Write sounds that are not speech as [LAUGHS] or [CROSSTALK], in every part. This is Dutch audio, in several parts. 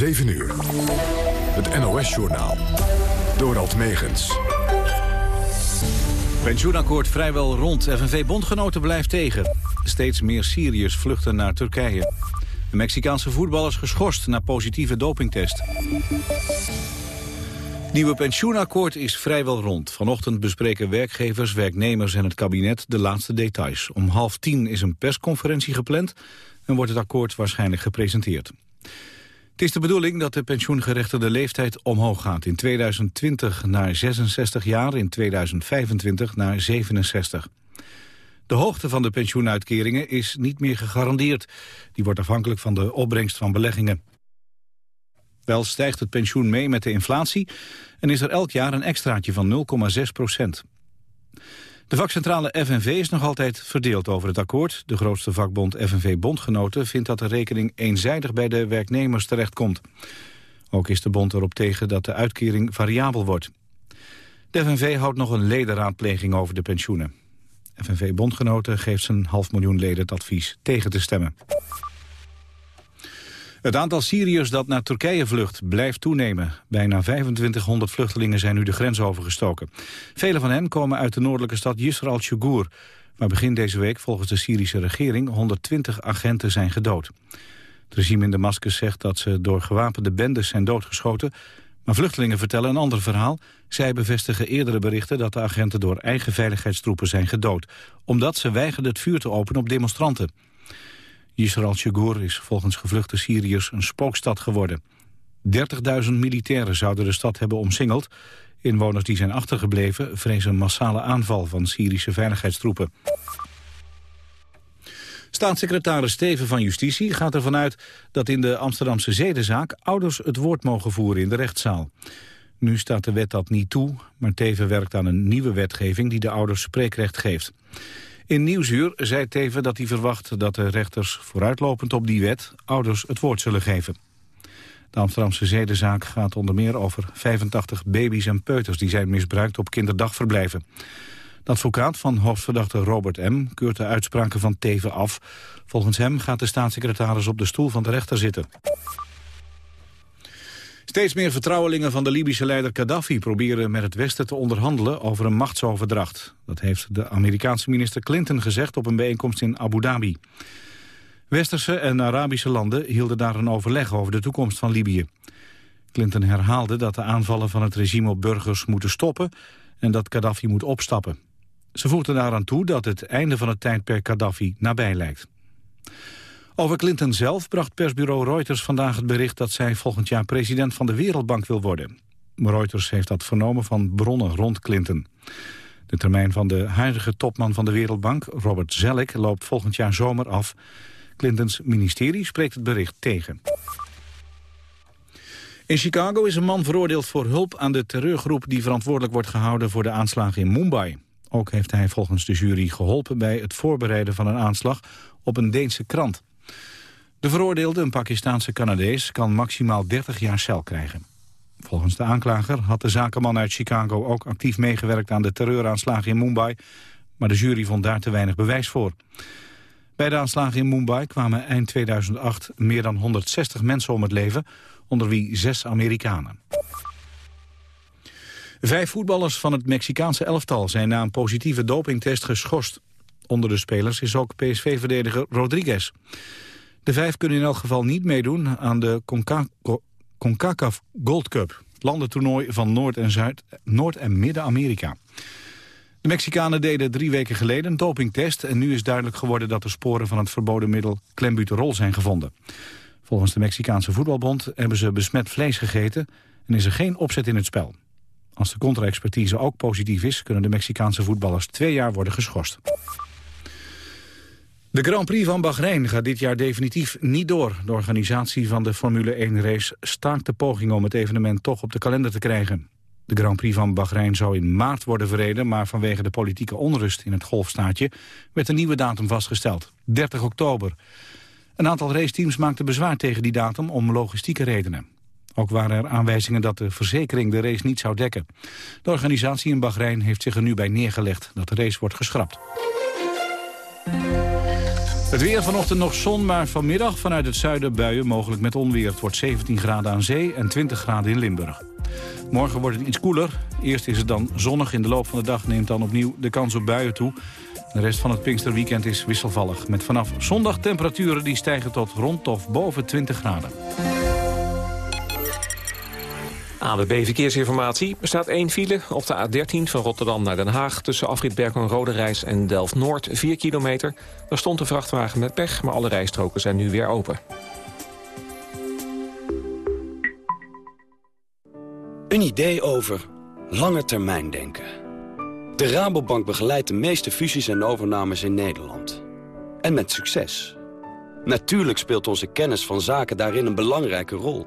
7 uur. Het NOS-journaal. Dorald Megens. Pensioenakkoord vrijwel rond. FNV-bondgenoten blijft tegen. Steeds meer Syriërs vluchten naar Turkije. De Mexicaanse voetballers geschorst na positieve dopingtest. Nieuwe pensioenakkoord is vrijwel rond. Vanochtend bespreken werkgevers, werknemers en het kabinet de laatste details. Om half tien is een persconferentie gepland en wordt het akkoord waarschijnlijk gepresenteerd. Het is de bedoeling dat de pensioengerechtigde leeftijd omhoog gaat. In 2020 naar 66 jaar, in 2025 naar 67. De hoogte van de pensioenuitkeringen is niet meer gegarandeerd. Die wordt afhankelijk van de opbrengst van beleggingen. Wel stijgt het pensioen mee met de inflatie en is er elk jaar een extraatje van 0,6 procent. De vakcentrale FNV is nog altijd verdeeld over het akkoord. De grootste vakbond FNV-bondgenoten vindt dat de rekening eenzijdig bij de werknemers terechtkomt. Ook is de bond erop tegen dat de uitkering variabel wordt. De FNV houdt nog een ledenraadpleging over de pensioenen. FNV-bondgenoten geeft zijn half miljoen leden het advies tegen te stemmen. Het aantal Syriërs dat naar Turkije vlucht blijft toenemen. Bijna 2500 vluchtelingen zijn nu de grens overgestoken. Vele van hen komen uit de noordelijke stad Yusr al-Shugur... waar begin deze week volgens de Syrische regering 120 agenten zijn gedood. Het regime in Damascus zegt dat ze door gewapende bendes zijn doodgeschoten... maar vluchtelingen vertellen een ander verhaal. Zij bevestigen eerdere berichten dat de agenten door eigen veiligheidstroepen zijn gedood... omdat ze weigerden het vuur te openen op demonstranten. Yisrael Shagur is volgens gevluchte Syriërs een spookstad geworden. 30.000 militairen zouden de stad hebben omsingeld. Inwoners die zijn achtergebleven vrezen een massale aanval van Syrische veiligheidstroepen. Staatssecretaris Steven van Justitie gaat ervan uit dat in de Amsterdamse zedenzaak ouders het woord mogen voeren in de rechtszaal. Nu staat de wet dat niet toe, maar Teven werkt aan een nieuwe wetgeving die de ouders spreekrecht geeft. In Nieuwsuur zei Teven dat hij verwacht dat de rechters vooruitlopend op die wet ouders het woord zullen geven. De Amsterdamse zedenzaak gaat onder meer over 85 baby's en peuters die zijn misbruikt op kinderdagverblijven. De advocaat van hoofdverdachte Robert M. keurt de uitspraken van Teven af. Volgens hem gaat de staatssecretaris op de stoel van de rechter zitten. Steeds meer vertrouwelingen van de Libische leider Gaddafi proberen met het Westen te onderhandelen over een machtsoverdracht. Dat heeft de Amerikaanse minister Clinton gezegd op een bijeenkomst in Abu Dhabi. Westerse en Arabische landen hielden daar een overleg over de toekomst van Libië. Clinton herhaalde dat de aanvallen van het regime op burgers moeten stoppen en dat Gaddafi moet opstappen. Ze voegden daaraan toe dat het einde van het tijdperk Gaddafi nabij lijkt. Over Clinton zelf bracht persbureau Reuters vandaag het bericht dat zij volgend jaar president van de Wereldbank wil worden. Reuters heeft dat vernomen van bronnen rond Clinton. De termijn van de huidige topman van de Wereldbank, Robert Zellick, loopt volgend jaar zomer af. Clintons ministerie spreekt het bericht tegen. In Chicago is een man veroordeeld voor hulp aan de terreurgroep... die verantwoordelijk wordt gehouden voor de aanslagen in Mumbai. Ook heeft hij volgens de jury geholpen bij het voorbereiden van een aanslag op een Deense krant. De veroordeelde, een Pakistaanse Canadees, kan maximaal 30 jaar cel krijgen. Volgens de aanklager had de zakenman uit Chicago ook actief meegewerkt aan de terreuraanslagen in Mumbai, maar de jury vond daar te weinig bewijs voor. Bij de aanslagen in Mumbai kwamen eind 2008 meer dan 160 mensen om het leven, onder wie zes Amerikanen. Vijf voetballers van het Mexicaanse elftal zijn na een positieve dopingtest geschorst. Onder de spelers is ook PSV-verdediger Rodriguez. De vijf kunnen in elk geval niet meedoen aan de CONCACAF Gold Cup. Landentoernooi van Noord- en, Zuid, Noord en Midden-Amerika. De Mexicanen deden drie weken geleden een dopingtest... en nu is duidelijk geworden dat de sporen van het verboden middel klembuterol zijn gevonden. Volgens de Mexicaanse voetbalbond hebben ze besmet vlees gegeten... en is er geen opzet in het spel. Als de contra-expertise ook positief is... kunnen de Mexicaanse voetballers twee jaar worden geschorst. De Grand Prix van Bahrein gaat dit jaar definitief niet door. De organisatie van de Formule 1-race staakt de poging om het evenement toch op de kalender te krijgen. De Grand Prix van Bahrein zou in maart worden verreden... maar vanwege de politieke onrust in het golfstaatje... werd een nieuwe datum vastgesteld, 30 oktober. Een aantal raceteams maakte bezwaar tegen die datum om logistieke redenen. Ook waren er aanwijzingen dat de verzekering de race niet zou dekken. De organisatie in Bahrein heeft zich er nu bij neergelegd dat de race wordt geschrapt. Het weer vanochtend nog zon, maar vanmiddag vanuit het zuiden buien mogelijk met onweer. Het wordt 17 graden aan zee en 20 graden in Limburg. Morgen wordt het iets koeler. Eerst is het dan zonnig. In de loop van de dag neemt dan opnieuw de kans op buien toe. De rest van het Pinksterweekend is wisselvallig. Met vanaf zondag temperaturen die stijgen tot rond of boven 20 graden. ABB Verkeersinformatie. Er staat één file op de A13 van Rotterdam naar Den Haag... tussen afrit Berkel Rode en Delft-Noord, 4 kilometer. Er stond een vrachtwagen met pech, maar alle rijstroken zijn nu weer open. Een idee over lange termijn denken. De Rabobank begeleidt de meeste fusies en overnames in Nederland. En met succes. Natuurlijk speelt onze kennis van zaken daarin een belangrijke rol...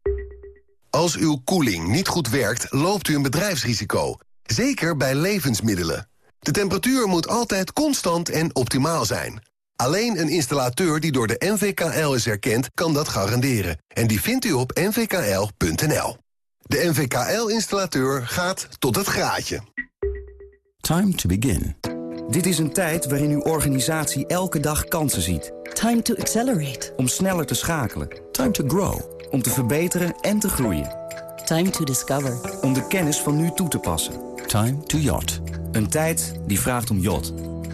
Als uw koeling niet goed werkt, loopt u een bedrijfsrisico. Zeker bij levensmiddelen. De temperatuur moet altijd constant en optimaal zijn. Alleen een installateur die door de NVKL is erkend, kan dat garanderen. En die vindt u op nvkl.nl. De NVKL-installateur gaat tot het graadje. Time to begin. Dit is een tijd waarin uw organisatie elke dag kansen ziet. Time to accelerate. Om sneller te schakelen. Time to grow. Om te verbeteren en te groeien. Time to discover. Om de kennis van nu toe te passen. Time to yacht. Een tijd die vraagt om yacht.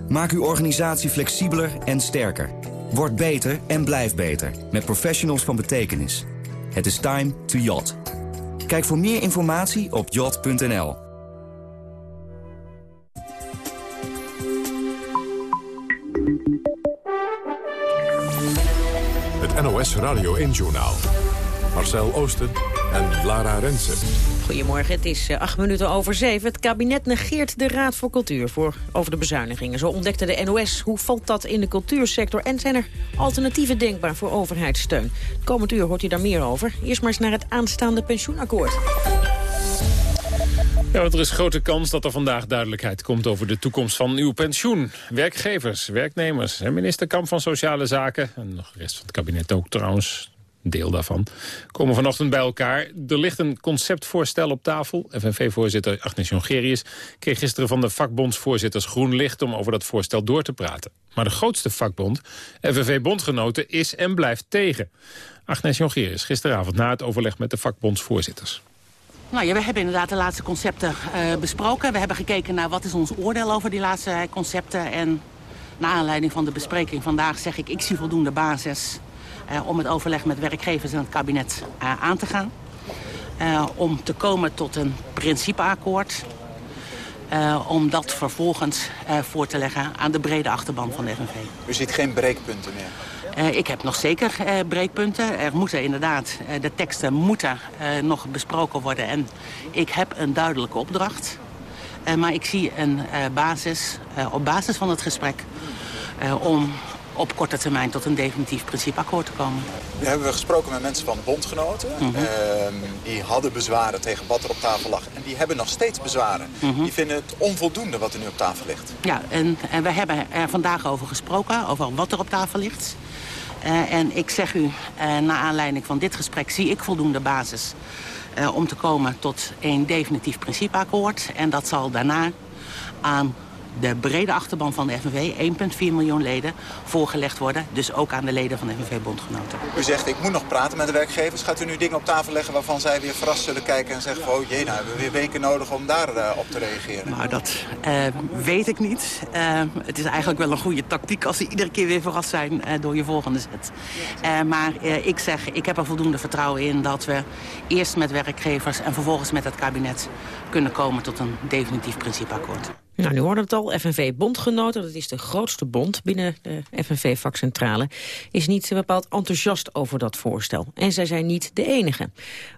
Maak uw organisatie flexibeler en sterker. Word beter en blijf beter. Met professionals van betekenis. Het is time to yacht. Kijk voor meer informatie op yacht.nl. Het NOS Radio 1-journaal. Marcel Oosten en Lara Rensen. Goedemorgen, het is eh, acht minuten over zeven. Het kabinet negeert de Raad voor Cultuur voor, over de bezuinigingen. Zo ontdekte de NOS. Hoe valt dat in de cultuursector? En zijn er alternatieven denkbaar voor overheidssteun? Komend uur hoort u daar meer over. Eerst maar eens naar het aanstaande pensioenakkoord. Ja, want er is grote kans dat er vandaag duidelijkheid komt over de toekomst van uw pensioen. Werkgevers, werknemers en minister Kamp van Sociale Zaken... en nog de rest van het kabinet ook trouwens, deel daarvan... komen vanochtend bij elkaar. Er ligt een conceptvoorstel op tafel. FNV-voorzitter Agnes Jongerius kreeg gisteren van de vakbondsvoorzitters groen licht... om over dat voorstel door te praten. Maar de grootste vakbond, FNV-bondgenoten, is en blijft tegen. Agnes Jongerius, gisteravond na het overleg met de vakbondsvoorzitters. Nou ja, we hebben inderdaad de laatste concepten uh, besproken. We hebben gekeken naar wat is ons oordeel over die laatste concepten. En naar aanleiding van de bespreking vandaag zeg ik... ik zie voldoende basis om het overleg met werkgevers en het kabinet uh, aan te gaan. om te komen tot een principeakkoord. om dat vervolgens voor te leggen aan de brede achterban van de FNV. U ziet geen breekpunten meer? Ik heb nog zeker breekpunten. Er moeten inderdaad, de teksten moeten nog besproken worden. En ik heb een duidelijke opdracht. maar ik zie een basis, op basis van het gesprek... om op korte termijn tot een definitief principeakkoord te komen. Nu hebben we gesproken met mensen van bondgenoten. Mm -hmm. die hadden bezwaren tegen wat er op tafel lag. En die hebben nog steeds bezwaren. Mm -hmm. Die vinden het onvoldoende wat er nu op tafel ligt. Ja, en, en we hebben er vandaag over gesproken, over wat er op tafel ligt. Uh, en ik zeg u, uh, naar aanleiding van dit gesprek zie ik voldoende basis... Uh, om te komen tot een definitief principeakkoord. En dat zal daarna aan de brede achterban van de FNV, 1,4 miljoen leden, voorgelegd worden. Dus ook aan de leden van de FNV-bondgenoten. U zegt, ik moet nog praten met de werkgevers. Gaat u nu dingen op tafel leggen waarvan zij weer verrast zullen kijken... en zeggen, oh jee, nou hebben we weer weken nodig om daar uh, op te reageren? Nou, dat uh, weet ik niet. Uh, het is eigenlijk wel een goede tactiek als ze iedere keer weer verrast zijn door je volgende zet. maar ik zeg, ik heb er voldoende vertrouwen in dat we eerst met werkgevers... en vervolgens met het kabinet kunnen komen tot een definitief principeakkoord. Nou, nu hoorde het al, FNV-bondgenoten, dat is de grootste bond binnen de FNV-vakcentrale, is niet bepaald enthousiast over dat voorstel. En zij zijn niet de enige.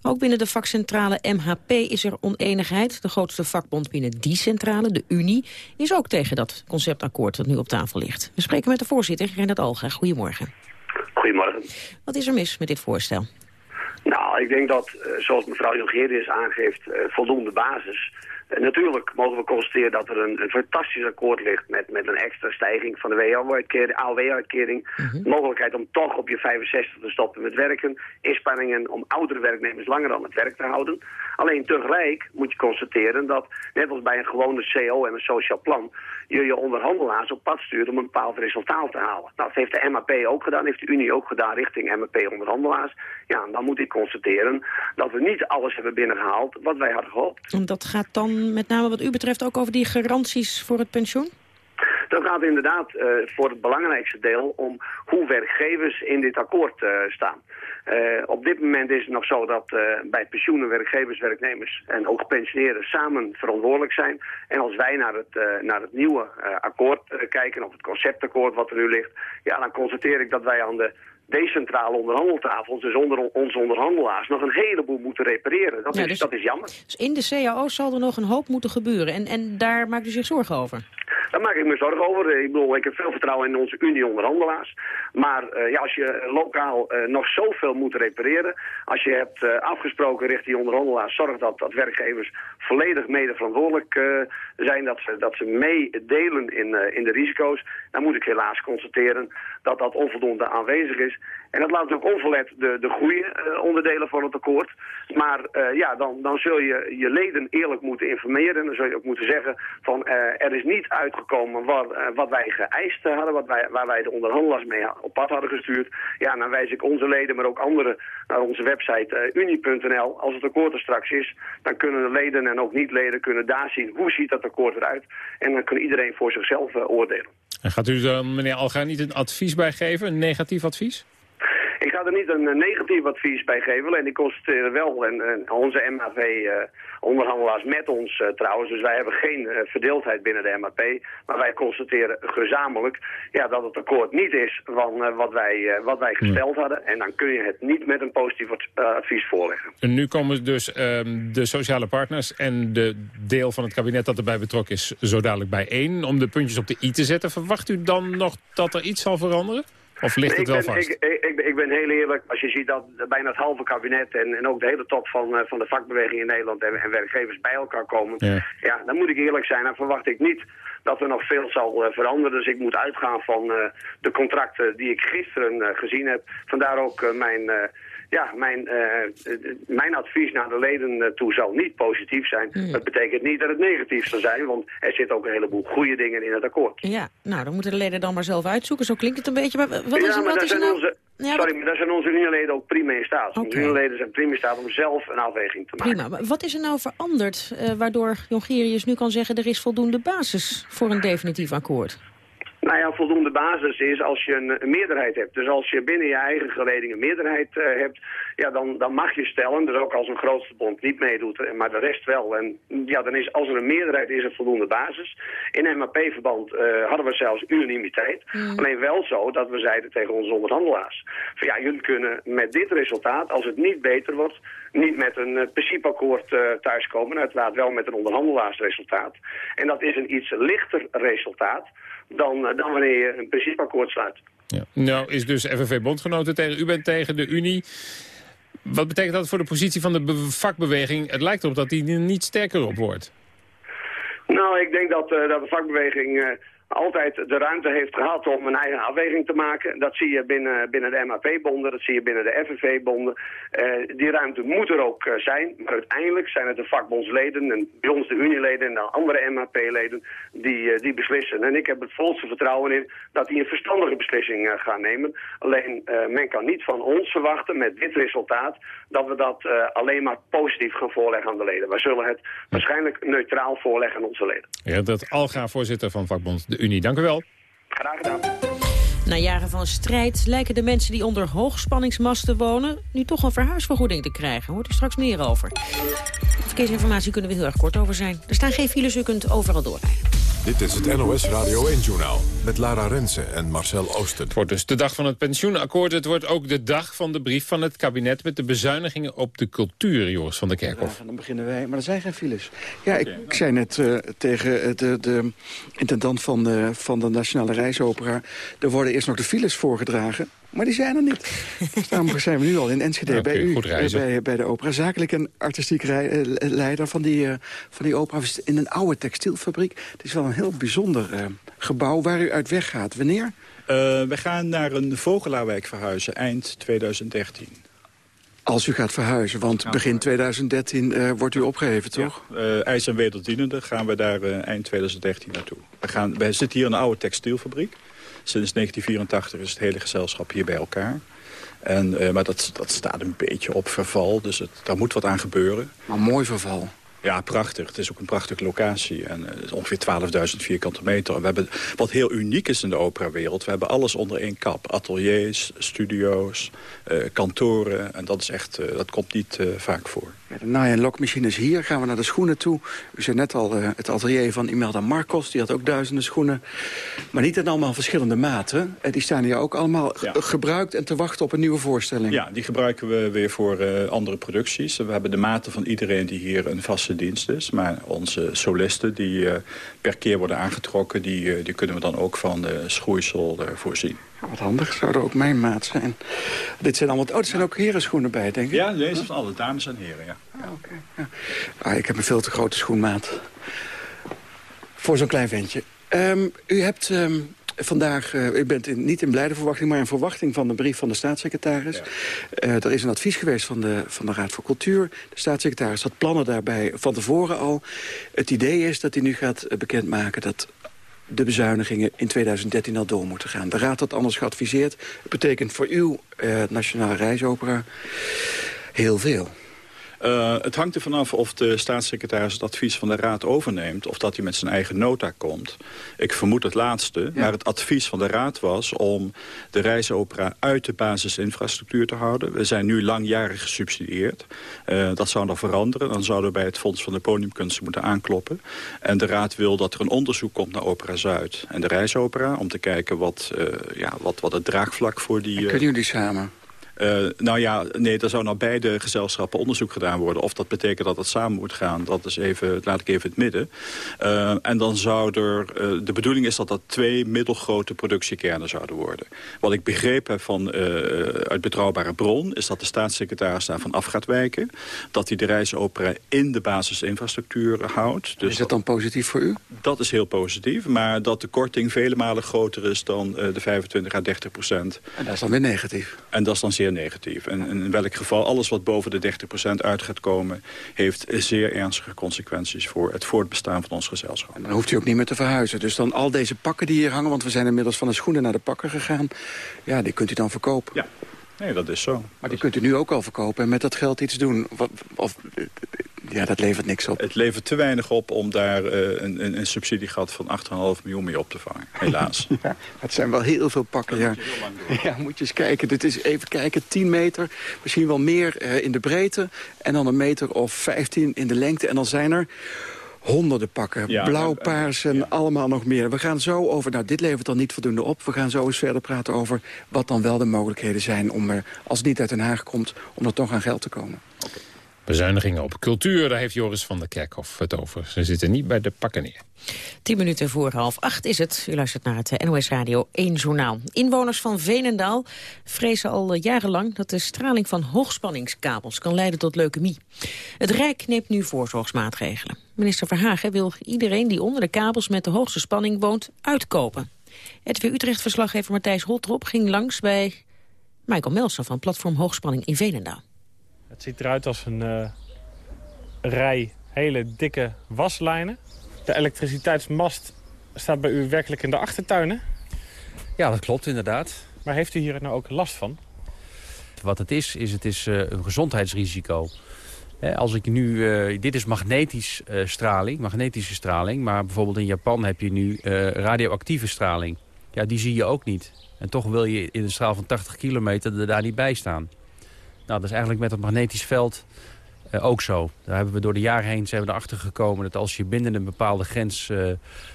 Ook binnen de vakcentrale MHP is er oneenigheid. De grootste vakbond binnen die centrale, de Unie, is ook tegen dat conceptakkoord dat nu op tafel ligt. We spreken met de voorzitter, Renat Alga. Goedemorgen. Goedemorgen. Wat is er mis met dit voorstel? Nou, ik denk dat, eh, zoals mevrouw Jongerius aangeeft, eh, voldoende basis natuurlijk mogen we constateren dat er een, een, fantastisch akkoord ligt met, met een extra stijging van de AOW-uitkering. Mhm. Mogelijkheid om toch op je 65 te stoppen met werken. Inspanningen om oudere werknemers langer aan het werk te houden. Alleen tegelijk moet je constateren dat, net als bij een gewone CO en een sociaal plan, je je onderhandelaars op pad stuurt om een bepaald resultaat te halen. Dat heeft de MAP ook gedaan, heeft de Unie ook gedaan richting MAP-onderhandelaars. Ja, en dan moet ik constateren dat we niet alles hebben binnengehaald wat wij hadden gehoopt. En dat gaat dan met name wat u betreft ook over die garanties voor het pensioen? Dat gaat inderdaad uh, voor het belangrijkste deel om hoe werkgevers in dit akkoord uh, staan. Uh, op dit moment is het nog zo dat bij pensioenen werkgevers, werknemers en ook pensioneren samen verantwoordelijk zijn. En als wij naar het, naar het nieuwe akkoord kijken, of het conceptakkoord wat er nu ligt, ja, dan constateer ik dat wij aan de decentrale onderhandeltafels, dus onder onze onderhandelaars, nog een heleboel moeten repareren. Dat, is, dus, dat is jammer. Dus in de CAO zal er nog een hoop moeten gebeuren en, en daar maakt u zich zorgen over? Daar maak ik me zorgen over. Ik bedoel, ik heb veel vertrouwen in onze Unie-onderhandelaars. Maar uh, ja, als je lokaal uh, nog zoveel moet repareren, als je hebt afgesproken richting onderhandelaars, zorg dat, dat werkgevers volledig mede verantwoordelijk zijn, dat ze, dat ze meedelen in, in de risico's, dan moet ik helaas constateren dat dat onvoldoende aanwezig is. En dat laat ook onverlet de, de goede onderdelen van het akkoord. Maar ja, dan, dan zul je je leden eerlijk moeten informeren. En dan zul je ook moeten zeggen van er is niet uitgekomen wat, wat wij geëist hadden, wat wij, waar wij de onderhandelaars mee op pad hadden gestuurd. Ja, dan wijs ik onze leden, maar ook anderen naar onze website unie.nl. Als het akkoord er straks is, dan kunnen de leden en ook niet-leden kunnen daar zien hoe ziet dat akkoord eruit. En dan kan iedereen voor zichzelf oordelen. En gaat u dan, meneer Alga, niet een advies bij geven, een negatief advies? Ik ga er niet een negatief advies bij geven. En ik constateer wel, en, en onze MHV-onderhandelaars uh, met ons uh, trouwens, dus wij hebben geen verdeeldheid binnen de MHP. Maar wij constateren gezamenlijk ja, dat het akkoord niet is van wat, wij, wat wij gesteld hadden. En dan kun je het niet met een positief advies voorleggen. En nu komen dus ehm, de sociale partners en de deel van het kabinet dat erbij betrokken is zo dadelijk bijeen om de puntjes op de i te zetten. Verwacht u dan nog dat er iets zal veranderen? Of ligt het wel vast? Ik, ik, ik, ben heel eerlijk, als je ziet dat bijna het halve kabinet en, en ook de hele top van, uh, van de vakbeweging in Nederland en, en, werkgevers bij elkaar komen, ja. ja. dan moet ik eerlijk zijn, dan verwacht ik niet dat er nog veel zal uh, veranderen. Dus ik moet uitgaan van uh, de contracten die ik gisteren gezien heb. Vandaar ook mijn ja, mijn, uh, mijn advies naar de leden eh, toe zal niet positief zijn. Hmm. Dat betekent niet dat het negatief zal zijn, want er zitten ook een heleboel goede dingen in het akkoord. Ja, nou, dan moeten de leden dan maar zelf uitzoeken. Zo klinkt het een beetje. Maar wat is, ja, maar wat is zijn nou... onze, ja, sorry, maar daar zijn onze unieleden ook prima in staat. Okay. Onze unieleden zijn prima in staat om zelf een afweging te maken. Prima, maar wat is er nou veranderd uh, waardoor Jongerius nu kan zeggen... er is voldoende basis voor een definitief akkoord? Nou ja, voldoende basis is als je een, meerderheid hebt. Dus als je binnen je eigen geleding een meerderheid uh, hebt, ja, dan, dan mag je stellen, dus ook als een grootste bond niet meedoet, maar de rest wel. En ja, dan is, als er een meerderheid is, er voldoende basis. In MAP-verband uh, hadden we zelfs unanimiteit. Mm. Alleen wel zo dat we zeiden tegen onze onderhandelaars, van ja, jullie kunnen met dit resultaat, als het niet beter wordt, niet met een uh, principeakkoord thuiskomen, uiteraard wel met een onderhandelaarsresultaat. En dat is een iets lichter resultaat dan, uh, dan wanneer je een principeakkoord sluit. Ja. Nou is dus FNV-bondgenoten tegen, u bent tegen de Unie. Wat betekent dat voor de positie van de vakbeweging? Het lijkt erop dat die er niet sterker op wordt. Nou, ik denk dat, uh, dat de vakbeweging altijd de ruimte heeft gehad om een eigen afweging te maken. Dat zie je binnen, binnen de MAP-bonden, dat zie je binnen de FNV-bonden. die ruimte moet er ook zijn, maar uiteindelijk zijn het de vakbondsleden en bij ons de unieleden en de andere MAP-leden die, die beslissen. En ik heb het volste vertrouwen in dat die een verstandige beslissing gaan nemen. Alleen men kan niet van ons verwachten met dit resultaat dat we dat alleen maar positief gaan voorleggen aan de leden. Wij zullen het waarschijnlijk neutraal voorleggen aan onze leden. Ja, dat Alga, voorzitter van vakbond Unie. Dank u wel. Graag gedaan. Na jaren van strijd lijken de mensen die onder hoogspanningsmasten wonen... nu toch een verhuisvergoeding te krijgen. Hoort u straks meer over. Verkeersinformatie kunnen we heel erg kort over zijn. Er staan geen files, u kunt overal doorrijden. Dit is het NOS Radio 1-journaal met Lara Rensen en Marcel Oosten. Het wordt dus de dag van het pensioenakkoord. Het wordt ook de dag van de brief van het kabinet... met de bezuinigingen op de cultuur, Joris van der Kerkhof. Ja, dan beginnen wij, maar er zijn geen files. Ja, ik, ik zei net uh, tegen de, de intendant van de, van de Nationale Reisopera... er worden eerst nog de files voorgedragen. Maar die zijn er niet. [LAUGHS] Dus daarom zijn we nu al in Enschede okay, bij u, eh, bij, bij de opera. Zakelijk en artistiek rij, uh, leider van die, uh, van die opera in een oude textielfabriek. Het is wel een heel bijzonder gebouw waar u uit weggaat. Wanneer? we gaan naar een Vogelaarwijk verhuizen eind 2013. Als u gaat verhuizen, want begin 2013 wordt u opgeheven, toch? Ja, IJs en wederdienende gaan we daar eind 2013 naartoe. We, gaan, we zitten hier in een oude textielfabriek. Sinds 1984 is het hele gezelschap hier bij elkaar. En, uh, maar dat, dat staat een beetje op verval, dus het, daar moet wat aan gebeuren. Maar mooi verval. Ja, prachtig. Het is ook een prachtige locatie. En uh, ongeveer 12.000 vierkante meter. We hebben, wat heel uniek is in de operawereld... we hebben alles onder één kap. Ateliers, studio's, kantoren. En dat, is echt, uh, dat komt niet vaak voor. Ja, de naai- en lokmachines hier. Gaan we naar de schoenen toe. U zei net al het atelier van Imelda Marcos. Die had ook duizenden schoenen. Maar niet in allemaal verschillende maten. En die staan hier ook allemaal ja. gebruikt en te wachten op een nieuwe voorstelling. Ja, die gebruiken we weer voor andere producties. We hebben de maten van iedereen die hier een vaste dienst is. Maar onze solisten die uh, per keer worden aangetrokken... Die, uh, die kunnen we dan ook van de schoeisel uh, voorzien. Wat handig, zouden ook mijn maat zijn. Dit zijn allemaal... Oh, er zijn ook herenschoenen bij, denk ik? Ja, deze van alle dames en heren, ja. Ah, okay, ja. Ah, ik heb een veel te grote schoenmaat. Voor zo'n klein ventje. Um, u hebt um, vandaag, uh, u bent in, niet in blijde verwachting... maar in verwachting van de brief van de staatssecretaris. Ja. Uh, er is een advies geweest van de, van de Raad voor Cultuur. De staatssecretaris had plannen daarbij van tevoren al. Het idee is dat hij nu gaat bekendmaken dat de bezuinigingen in 2013 al door moeten gaan. De Raad had anders geadviseerd. Het betekent voor uw uh, Nationale Reisopera heel veel. Uh, het hangt er vanaf of de staatssecretaris het advies van de Raad overneemt... of dat hij met zijn eigen nota komt. Ik vermoed het laatste, ja. maar het advies van de Raad was... om de reisopera uit de basisinfrastructuur te houden. We zijn nu langjarig gesubsidieerd. Uh, dat zou nog veranderen. Dan zouden we bij het Fonds van de Podiumkunsten moeten aankloppen. En de Raad wil dat er een onderzoek komt naar Opera Zuid en de reisopera... om te kijken wat, uh, ja, wat, wat het draagvlak voor die... kunnen jullie samen? Uh, nou ja, nee, er zou naar beide gezelschappen onderzoek gedaan worden. Of dat betekent dat het samen moet gaan, dat is even, laat ik even het midden. Uh, en dan zou er, uh, de bedoeling is dat dat twee middelgrote productiekernen zouden worden. Wat ik begrepen heb van, uit betrouwbare bron, is dat de staatssecretaris daarvan af gaat wijken. Dat hij de reisopera in de basisinfrastructuur houdt. Dus is dat dan positief voor u? Dat is heel positief, maar dat de korting vele malen groter is dan de 25 à 30 procent. En dat is dan weer negatief. En dat is dan zeer negatief. En in welk geval alles wat boven de 30% uit gaat komen... heeft zeer ernstige consequenties voor het voortbestaan van ons gezelschap. En dan hoeft u ook niet meer te verhuizen. Dus dan al deze pakken die hier hangen... want we zijn inmiddels van de schoenen naar de pakken gegaan... ja, die kunt u dan verkopen. Ja. Nee, dat is zo. Maar die kunt u nu ook al verkopen en met dat geld iets doen. Of, of ja, dat levert niks op. Het levert te weinig op om daar uh, een, een, een subsidiegat van 8,5 miljoen mee op te vangen. Helaas. [LAUGHS] ja, het zijn wel heel veel pakken. ja. Moet ja, moet je eens kijken. Dit is even kijken, 10 meter, misschien wel meer uh, in de breedte. En dan een meter of 15 in de lengte. En dan zijn er honderden pakken. Ja, Blauw, paars en ja. allemaal nog meer. We gaan zo over, nou dit levert dan niet voldoende op. We gaan zo eens verder praten over wat dan wel de mogelijkheden zijn... om er, als het niet uit Den Haag komt, om er toch aan geld te komen. Okay. Bezuinigingen op cultuur, daar heeft Joris van der Kerkhof het over. Ze zitten niet bij de pakken neer. Tien minuten voor half acht is het. U luistert naar het NOS Radio 1 Journaal. Inwoners van Veenendaal vrezen al jarenlang dat de straling van hoogspanningskabels kan leiden tot leukemie. Het Rijk neemt nu voorzorgsmaatregelen. Minister Verhagen wil iedereen die onder de kabels met de hoogste spanning woont uitkopen. Het Utrecht-verslaggever Matthijs Holtrop ging langs bij Michael Melser van Platform Hoogspanning in Veenendaal. Het ziet eruit als een uh, rij hele dikke waslijnen. De elektriciteitsmast staat bij u werkelijk in de achtertuin, hè? Ja, dat klopt inderdaad. Maar heeft u hier nou ook last van? Wat het is, is het is uh, een gezondheidsrisico. Als ik nu, uh, dit is magnetische uh, straling, magnetische straling. Maar bijvoorbeeld in Japan heb je nu radioactieve straling. Ja, die zie je ook niet. En toch wil je in een straal van 80 kilometer er daar niet bij staan. Nou, dat is eigenlijk met het magnetisch veld ook zo. Daar hebben we door de jaren heen zijn we erachter gekomen dat als je binnen een bepaalde grens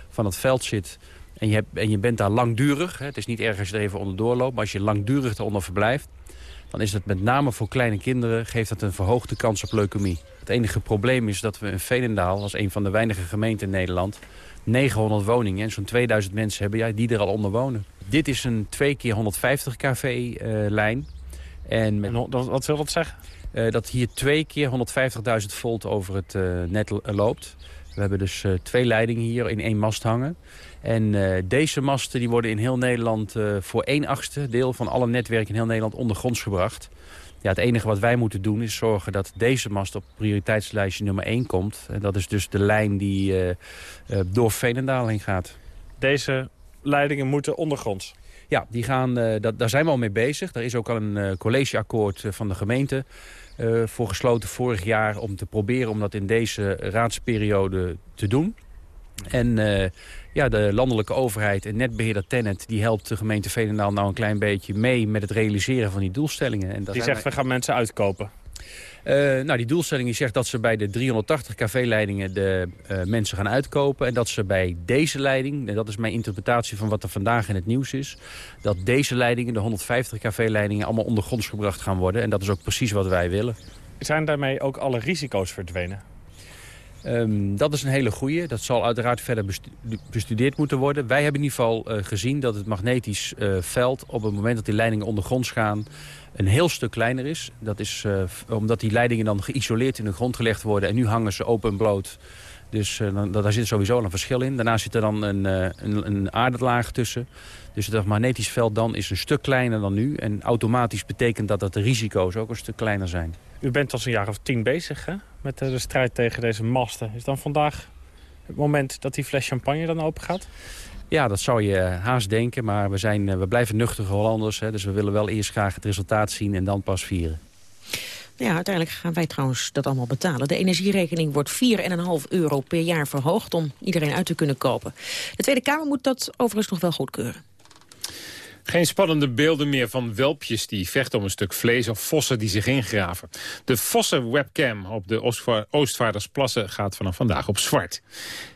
van het veld zit... En je, hebt, en je bent daar langdurig, hè, het is niet erg als je er even onderdoor loopt... maar als je langdurig eronder verblijft... dan is het met name voor kleine kinderen geeft dat een verhoogde kans op leukemie. Het enige probleem is dat we in Veenendaal, als een van de weinige gemeenten in Nederland... 900 woningen en zo'n 2000 mensen hebben ja, die er al onder wonen. Dit is een 2 keer 150 kV-lijn. en met, en wat wil dat zeggen? Uh, dat hier twee keer 150.000 volt over het uh, net loopt. We hebben dus twee leidingen hier in één mast hangen. En deze masten die worden in heel Nederland voor één achtste deel van alle netwerken in heel Nederland ondergronds gebracht. Ja, het enige wat wij moeten doen is zorgen dat deze mast op prioriteitslijstje nummer 1 komt. En dat is dus de lijn die door Veenendaal heen gaat. Deze leidingen moeten ondergronds? Ja, die gaan, dat, daar zijn we al mee bezig. Er is ook al een collegeakkoord van de gemeente voor gesloten vorig jaar... om te proberen om dat in deze raadsperiode te doen. En ja, de landelijke overheid en netbeheerder Tennet... die helpt de gemeente Veenendaal nou een klein beetje mee... met het realiseren van die doelstellingen. En die zegt, wij... we gaan mensen uitkopen. Uh, nou, die doelstelling die zegt dat ze bij de 380 kv-leidingen de uh, mensen gaan uitkopen. En dat ze bij deze leiding, en dat is mijn interpretatie van wat er vandaag in het nieuws is... dat deze leidingen, de 150 kv-leidingen, allemaal ondergronds gebracht gaan worden. En dat is ook precies wat wij willen. Zijn daarmee ook alle risico's verdwenen? Um, dat is een hele goeie. Dat zal uiteraard verder bestu bestudeerd moeten worden. Wij hebben in ieder geval uh, gezien dat het magnetisch uh, veld... op het moment dat die leidingen ondergronds gaan... een heel stuk kleiner is. Dat is uh, omdat die leidingen dan geïsoleerd in de grond gelegd worden... en nu hangen ze open en bloot. Dus dan, daar zit sowieso een verschil in. Daarnaast zit er dan een, een, een aardlaag tussen. Dus het magnetisch veld dan is een stuk kleiner dan nu. En automatisch betekent dat dat de risico's ook een stuk kleiner zijn. U bent al een jaar of tien bezig hè? Met de strijd tegen deze masten. Is dan vandaag het moment dat die fles champagne dan open gaat? Ja, dat zou je haast denken, maar we, zijn, we blijven nuchtere Hollanders. Hè, dus we willen wel eerst graag het resultaat zien en dan pas vieren. Ja, uiteindelijk gaan wij trouwens dat allemaal betalen. De energierekening wordt 4,5 euro per jaar verhoogd om iedereen uit te kunnen kopen. De Tweede Kamer moet dat overigens nog wel goedkeuren. Geen spannende beelden meer van welpjes die vechten om een stuk vlees... of vossen die zich ingraven. De vossen-webcam op de Oostvaardersplassen gaat vanaf vandaag op zwart.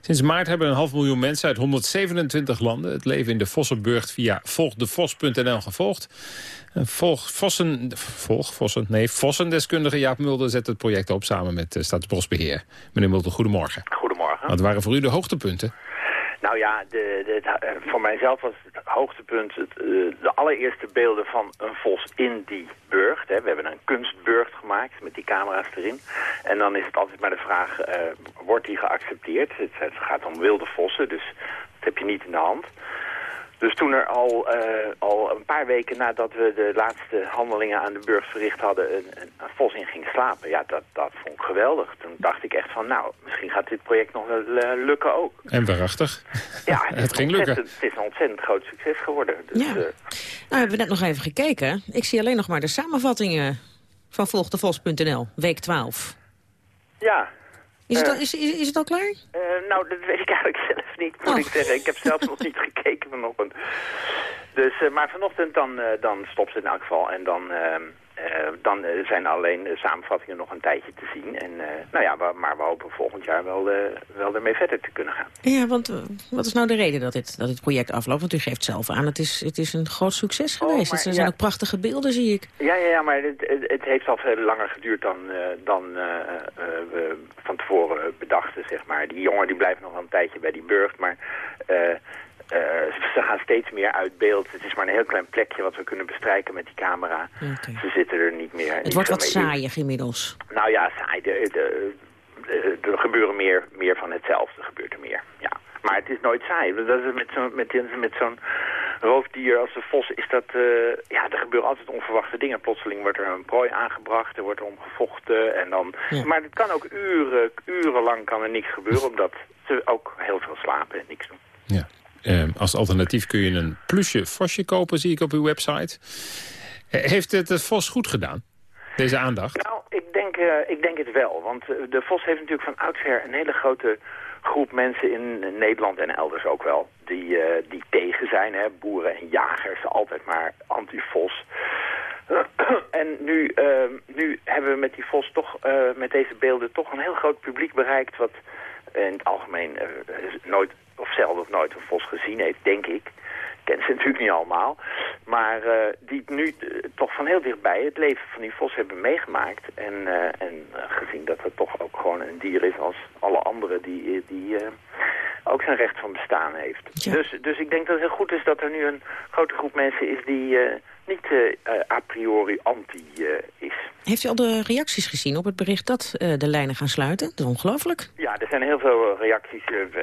Sinds maart hebben een half miljoen mensen uit 127 landen... het leven in de Vossenburgt via volgdevos.nl gevolgd. Volg, Vossen, volg, Vossen, nee, Vossendeskundige Jaap Mulder zet het project op... samen met uh, Staatsbosbeheer. Meneer Mulder, goedemorgen. Goedemorgen. Wat waren voor u de hoogtepunten? Nou ja, de, eh, voor mijzelf was het hoogtepunt het, uh, de allereerste beelden van een vos in die burcht. Hè. We hebben een kunstburcht gemaakt met die camera's erin. En dan is het altijd maar de vraag, uh, wordt die geaccepteerd? Het, het, gaat om wilde vossen, dus dat heb je niet in de hand. Dus toen er al, uh, al een paar weken nadat we de laatste handelingen aan de burg verricht hadden... een, een, een, vos in ging slapen, ja, dat, dat vond ik geweldig. Toen dacht ik echt van, nou, misschien gaat dit project nog wel uh, lukken ook. En waarachtig. Ja, [LAUGHS] het, ging lukken. Het is een ontzettend groot succes geworden. Dus, ja. Uh, nou, hebben we net nog even gekeken. Ik zie alleen nog maar de samenvattingen van volgdevos.nl, week 12. Ja, is het, al, is, is, is, het al klaar? Uh, nou, dat weet ik eigenlijk [LAUGHS] zelf niet, moet oh. ik zeggen. Ik heb zelf nog niet [LAUGHS] gekeken vanochtend. Dus, uh, maar vanochtend dan, dan stopt ze in elk geval. En dan, ehm, dan zijn alleen de samenvattingen nog een tijdje te zien. En, nou ja, we, maar we hopen volgend jaar wel, wel ermee verder te kunnen gaan. Ja, want wat is nou de reden dat dit, dat dit project afloopt? Want u geeft zelf aan, het is, het is een groot succes oh, geweest. maar, er ja. zijn ook prachtige beelden, zie ik. Ja, ja, ja maar het, het, heeft al veel langer geduurd dan, dan we van tevoren bedachten, zeg maar. Die jongen die blijft nog een tijdje bij die burcht, maar uh, uh, [LAUGHS] ze gaan steeds meer uit beeld. Het is maar een heel klein plekje wat we kunnen bestrijken met die camera. Okay. Ze zitten er niet meer. Het wordt wat saaiig inmiddels. Nou ja, saai. De, de, de, er gebeuren meer, meer van hetzelfde, gebeurt er meer, ja. Maar het is nooit saai. Dat is met zo'n met, met zo'n roofdier als de vos is dat... Uh, ja, er gebeuren altijd onverwachte dingen. Plotseling wordt er een prooi aangebracht, er wordt er om gevochten. En dan... Maar het kan ook uren, urenlang kan er niks gebeuren... omdat ze ook heel veel slapen en niks doen. Ja. Uh, als alternatief kun je een plusje vosje kopen, zie ik op uw website. Uh, heeft het de vos goed gedaan, deze aandacht? Nou, ik denk, ik denk het wel. Want de vos heeft natuurlijk van oudsher een hele grote groep mensen in Nederland en elders ook wel... die, die tegen zijn, hè, boeren en jagers, altijd maar anti-vos. [CLEARS THROAT] en nu, uh, nu hebben we met die vos toch, met deze beelden toch een heel groot publiek bereikt... wat in het algemeen nooit of zelden of nooit een vos gezien heeft, denk ik ken ze natuurlijk niet allemaal. Maar uh, die nu uh, toch van heel dichtbij het leven van die vos hebben meegemaakt. En, uh, en gezien dat het toch ook gewoon een dier is als alle anderen die, die ook zijn recht van bestaan heeft. Ja. Dus, dus ik denk dat het heel goed is dat er nu een grote groep mensen is die niet a priori anti is. Heeft u al de reacties gezien op het bericht dat de lijnen gaan sluiten? Dat is ongelooflijk. Ja, er zijn heel veel reacties.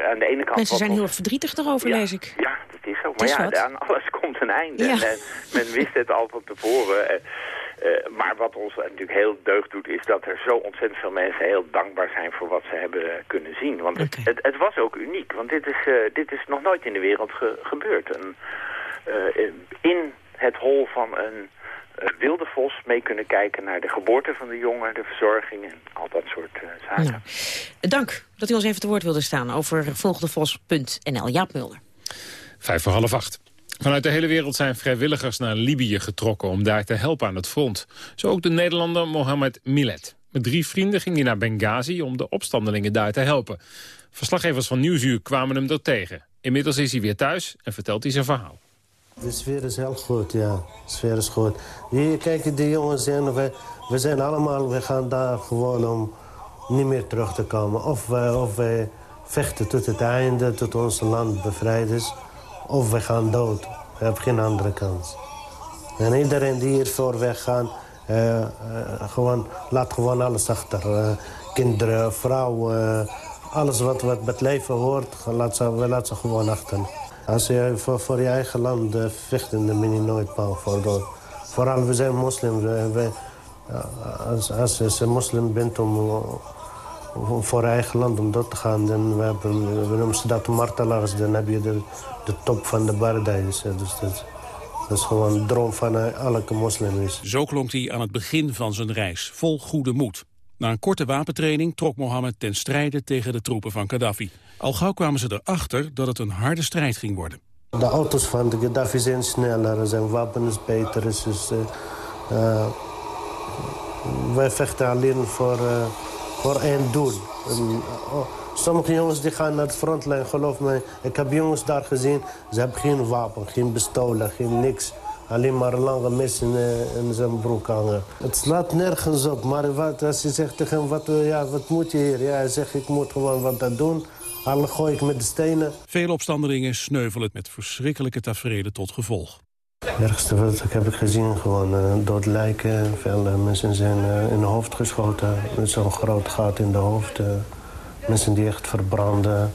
aan de ene kant... Mensen zijn heel erg verdrietig erover, ja, lees ik. Ja, dat is zo. Maar ja, wat. aan alles komt een einde. Ja. En, en, men wist het al van tevoren. Uh, maar wat ons natuurlijk heel deugd doet... is dat er zo ontzettend veel mensen heel dankbaar zijn... voor wat ze hebben kunnen zien. Want okay. het, het, was ook uniek. Want dit is, uh, dit is nog nooit in de wereld ge gebeurd. In het hol van een wilde vos mee kunnen kijken naar de geboorte van de jongen, de verzorging en al dat soort uh, zaken. Dank dat u ons even te woord wilde staan over volgdevos.nl. Jaap Mulder. Vijf voor half acht. Vanuit de hele wereld zijn vrijwilligers naar Libië getrokken om daar te helpen aan het front. Zo ook de Nederlander Mohamed Milet. Met drie vrienden ging hij naar Benghazi om de opstandelingen daar te helpen. Verslaggevers van Nieuwsuur kwamen hem er tegen. Inmiddels is hij weer thuis en vertelt hij zijn verhaal. De sfeer is heel goed, ja. De sfeer is goed. Hier, kijk, die jongens en we, we zijn allemaal, we gaan daar gewoon om niet meer terug te komen. Of wij, of wij vechten tot het einde, tot ons land bevrijd is. Of we gaan dood. We hebben geen andere kans. En iedereen die hier voor uh, uh, gewoon, laat gewoon alles achter. Uh, kinderen, vrouwen, alles wat, wat met leven hoort, laat ze, laat ze gewoon achter. Als je voor, voor je eigen land vecht, dan ben je nooit bang voor dood. Vooral, we zijn moslim. We, als, je moslim bent om, om voor eigen land om dood te gaan, dan hebben, we noemen ze dat martelaars. Dan heb je de, top van de paradijs. Dus dat, is gewoon een droom van elke moslim. Zo klonk hij aan het begin van zijn reis, vol goede moed. Na een korte wapentraining trok Mohammed ten strijde tegen de troepen van Gaddafi. Al gauw kwamen ze erachter dat het een harde strijd ging worden. De auto's van de Gaddafi zijn sneller, zijn wapens beter. Dus, uh, uh, wij vechten alleen voor, uh, voor één doel. Oh, sommige jongens die gaan naar de frontlijn, geloof me. Ik heb jongens daar gezien, ze hebben geen wapen, geen pistolen, geen niks. Alleen maar lange mes in, in zijn broek hangen. Het slaat nergens op, maar wat, als je zegt tegen hem, wat, ja, wat moet je hier? Ja, hij zegt, ik moet gewoon wat doen. Alle gooi ik met de stenen. Veel opstandelingen sneuvelen het met verschrikkelijke tafereelen tot gevolg. Het ergste wat ik heb gezien, gewoon uh, dood lijken. Veel uh, mensen zijn uh, in de hoofd geschoten. Met zo'n groot gat in de hoofd. mensen die echt verbranden.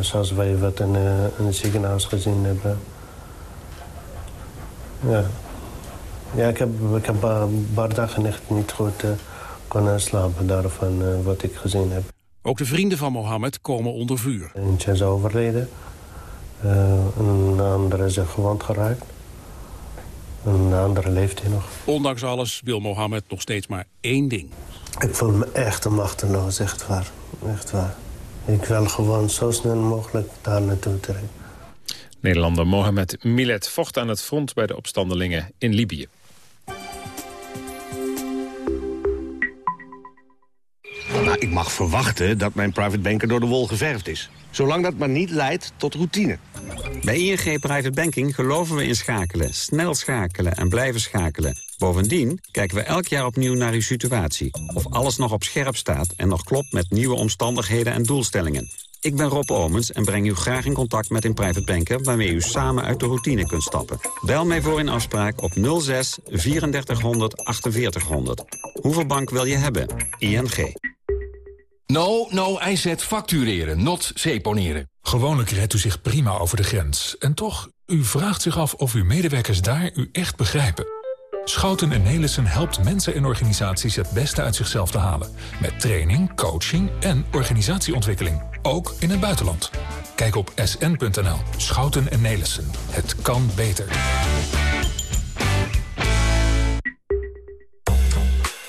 zoals wij wat in, in het ziekenhuis gezien hebben. Ja, ja ik heb, ik heb een paar dagen echt niet goed kunnen slapen daarvan wat ik gezien heb. Ook de vrienden van Mohammed komen onder vuur. Eentje is overleden. Uh, een andere is gewond geraakt. En de andere leeft hier nog. Ondanks alles wil Mohammed nog steeds maar één ding. Ik voel me echt machteloos, echt waar. Echt waar. Ik wil gewoon zo snel mogelijk daar naartoe trekken. Nederlander Mohamed Milet vocht aan het front bij de opstandelingen in Libië. Nou, ik mag verwachten dat mijn private banker door de wol geverfd is. Zolang dat maar niet leidt tot routine. Bij ING Private Banking geloven we in schakelen, snel schakelen en blijven schakelen. Bovendien kijken we elk jaar opnieuw naar uw situatie. Of alles nog op scherp staat en nog klopt met nieuwe omstandigheden en doelstellingen. Ik ben Rob Omens en breng u graag in contact met een private banker... waarmee u samen uit de routine kunt stappen. Bel mij voor een afspraak op 06 3400 4800. Hoeveel bank wil je hebben? ING. No, no, IZ factureren, not seponeren. Gewoonlijk redt u zich prima over de grens. En toch, u vraagt zich af of uw medewerkers daar u echt begrijpen. Schouten en Nelissen helpt mensen en organisaties het beste uit zichzelf te halen. Met training, coaching en organisatieontwikkeling. Ook in het buitenland. Kijk op sn.nl. Schouten en Nelissen. Het kan beter.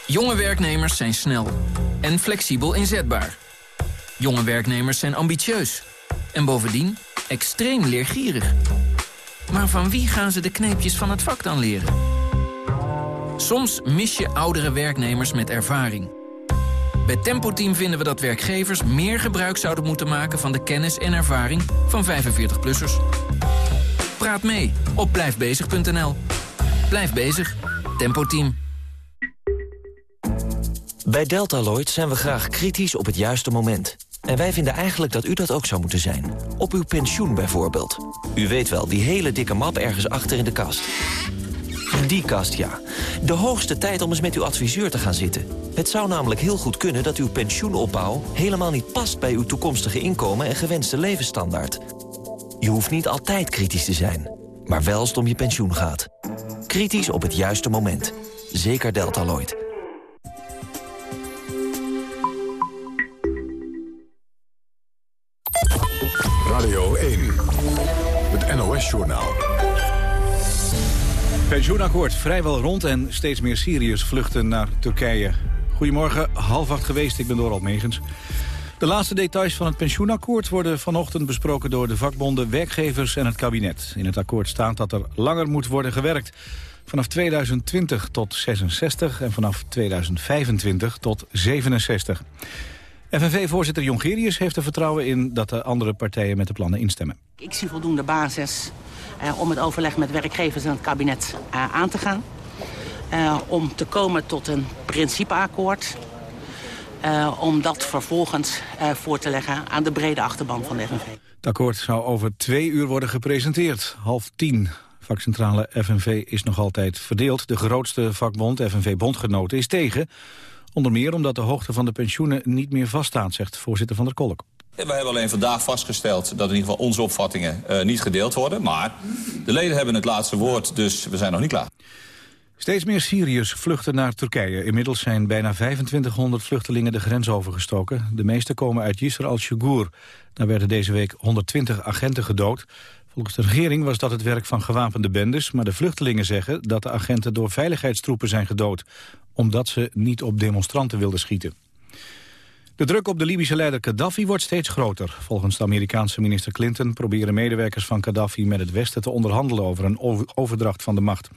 Jonge werknemers zijn snel en flexibel inzetbaar. Jonge werknemers zijn ambitieus en bovendien extreem leergierig. Maar van wie gaan ze de kneepjes van het vak dan leren? Soms mis je oudere werknemers met ervaring. Bij Tempo Team vinden we dat werkgevers meer gebruik zouden moeten maken... van de kennis en ervaring van 45-plussers. Praat mee op blijfbezig.nl. Blijf bezig. Tempo Team. Bij Deltaloid zijn we graag kritisch op het juiste moment. En wij vinden eigenlijk dat u dat ook zou moeten zijn. Op uw pensioen bijvoorbeeld. U weet wel, die hele dikke map ergens achter in de kast. Die kast, ja. De hoogste tijd om eens met uw adviseur te gaan zitten. Het zou namelijk heel goed kunnen dat uw pensioenopbouw... helemaal niet past bij uw toekomstige inkomen en gewenste levensstandaard. Je hoeft niet altijd kritisch te zijn. Maar wel als het om je pensioen gaat. Kritisch op het juiste moment. Zeker Deltaloid. Pensioenakkoord vrijwel rond en steeds meer Syriërs vluchten naar Turkije. Goedemorgen, half acht geweest, ik ben Dorald Megens. De laatste details van het pensioenakkoord worden vanochtend besproken door de vakbonden, werkgevers en het kabinet. In het akkoord staat dat er langer moet worden gewerkt. Vanaf 2020 tot 66 en vanaf 2025 tot 67. FNV-voorzitter Jongerius heeft er vertrouwen in dat de andere partijen met de plannen instemmen. Ik zie voldoende basis om het overleg met werkgevers en het kabinet uh, aan te gaan. Uh, om te komen tot een principeakkoord. om dat vervolgens voor te leggen aan de brede achterban van de FNV. Het akkoord zou over twee uur worden gepresenteerd, half tien. Vakcentrale FNV is nog altijd verdeeld. De grootste vakbond, FNV-bondgenoten, is tegen... Onder meer omdat de hoogte van de pensioenen niet meer vaststaat, zegt voorzitter van der Kolk. We hebben alleen vandaag vastgesteld dat in ieder geval onze opvattingen uh, niet gedeeld worden. Maar de leden hebben het laatste woord, dus we zijn nog niet klaar. Steeds meer Syriërs vluchten naar Turkije. Inmiddels zijn bijna 2500 vluchtelingen de grens overgestoken. De meeste komen uit Yisr al-Shugur. Daar werden deze week 120 agenten gedood. Volgens de regering was dat het werk van gewapende bendes... maar de vluchtelingen zeggen dat de agenten door veiligheidstroepen zijn gedood... omdat ze niet op demonstranten wilden schieten. De druk op de Libische leider Gaddafi wordt steeds groter. Volgens de Amerikaanse minister Clinton proberen medewerkers van Gaddafi met het Westen te onderhandelen over een overdracht van de macht.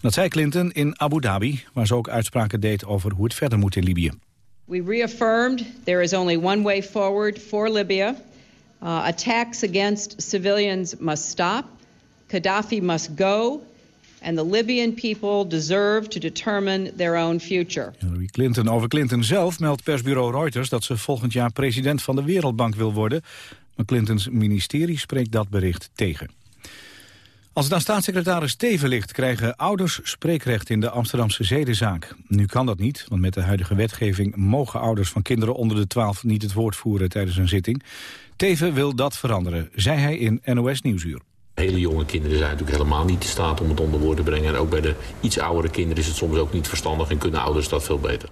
dat zei Clinton in Abu Dhabi, waar ze ook uitspraken deed over hoe het verder moet in Libië. We reaffirmed there is only one way forward for Libya. Uh, attacks against civilians must stop. Gaddafi must go. And the Libyan people deserve to determine their own future. Hillary Clinton over Clinton zelf meldt persbureau Reuters... dat ze volgend jaar president van de Wereldbank wil worden. Maar Clintons ministerie spreekt dat bericht tegen. Als het aan staatssecretaris Teven ligt, krijgen ouders spreekrecht in de Amsterdamse zedenzaak. Nu kan dat niet, want met de huidige wetgeving mogen ouders van kinderen onder de 12 niet het woord voeren tijdens een zitting. Teven wil dat veranderen, zei hij in NOS Nieuwsuur. Hele jonge kinderen zijn natuurlijk helemaal niet in staat om het onder woord te brengen. En ook bij de iets oudere kinderen is het soms ook niet verstandig en kunnen ouders dat veel beter.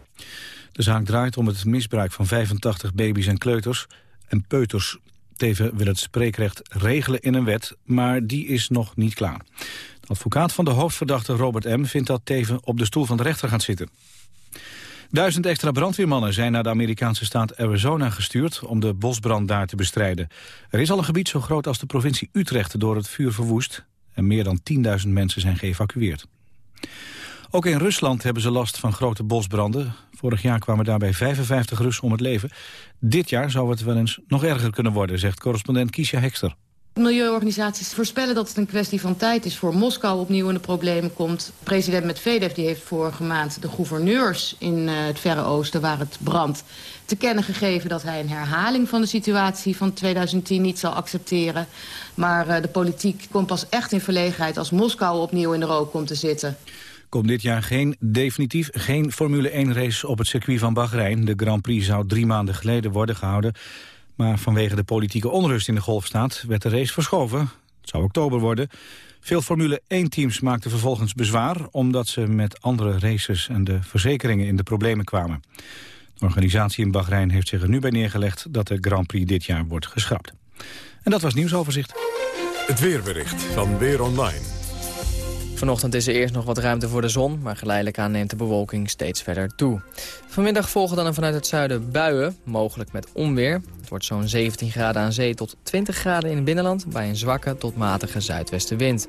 De zaak draait om het misbruik van 85 baby's en kleuters en peuters. Teven wil het spreekrecht regelen in een wet, maar die is nog niet klaar. De advocaat van de hoofdverdachte Robert M. vindt dat Teven op de stoel van de rechter gaat zitten. Duizend extra brandweermannen zijn naar de Amerikaanse staat Arizona gestuurd om de bosbrand daar te bestrijden. Er is al een gebied zo groot als de provincie Utrecht door het vuur verwoest en meer dan 10.000 mensen zijn geëvacueerd. Ook in Rusland hebben ze last van grote bosbranden. Vorig jaar kwamen daarbij 55 Russen om het leven. Dit jaar zou het wel eens nog erger kunnen worden, zegt correspondent Kisha Hekster. Milieuorganisaties voorspellen dat het een kwestie van tijd is voor Moskou opnieuw in de problemen komt. President Medvedev die heeft vorige maand de gouverneurs in uh, het Verre Oosten waar het brandt te kennen gegeven dat hij een herhaling van de situatie van 2010 niet zal accepteren. Maar uh, de politiek komt pas echt in verlegenheid als Moskou opnieuw in de rook komt te zitten. Komt dit jaar geen, definitief geen Formule 1-race op het circuit van Bahrein. De Grand Prix zou drie maanden geleden worden gehouden. Maar vanwege de politieke onrust in de golfstaat werd de race verschoven. Het zou oktober worden. Veel Formule 1-teams maakten vervolgens bezwaar... omdat ze met andere races en de verzekeringen in de problemen kwamen. De organisatie in Bahrein heeft zich er nu bij neergelegd... dat de Grand Prix dit jaar wordt geschrapt. En dat was nieuwsoverzicht. Het weerbericht van Weer Online. Vanochtend is er eerst nog wat ruimte voor de zon, maar geleidelijk aan neemt de bewolking steeds verder toe. Vanmiddag volgen dan vanuit het zuiden buien, mogelijk met onweer. Het wordt zo'n 17 graden aan zee tot 20 graden in het binnenland... bij een zwakke tot matige zuidwestenwind.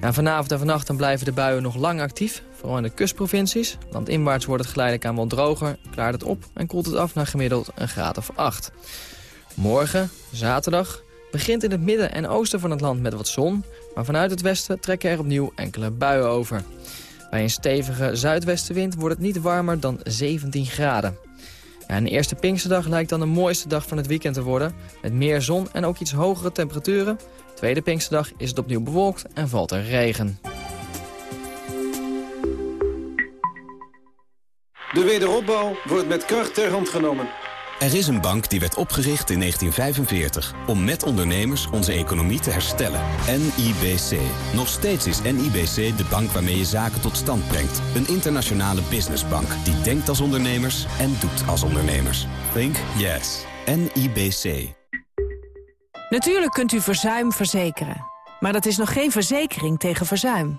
Vanavond en vannacht dan blijven de buien nog lang actief, vooral in de kustprovincies. Landinwaarts wordt het geleidelijk aan wat droger, klaart het op en koelt het af naar gemiddeld een graad of 8. Morgen, zaterdag, begint in het midden en oosten van het land met wat zon... maar vanuit het westen trekken er opnieuw enkele buien over. Bij een stevige zuidwestenwind wordt het niet warmer dan 17 graden. De eerste Pinksterdag lijkt dan de mooiste dag van het weekend te worden... met meer zon en ook iets hogere temperaturen. Tweede Pinksterdag is het opnieuw bewolkt en valt er regen. De wederopbouw wordt met kracht ter hand genomen. Er is een bank die werd opgericht in 1945 om met ondernemers onze economie te herstellen. NIBC. Nog steeds is NIBC de bank waarmee je zaken tot stand brengt. Een internationale businessbank die denkt als ondernemers en doet als ondernemers. Think yes. NIBC. Natuurlijk kunt u verzuim verzekeren. Maar dat is nog geen verzekering tegen verzuim.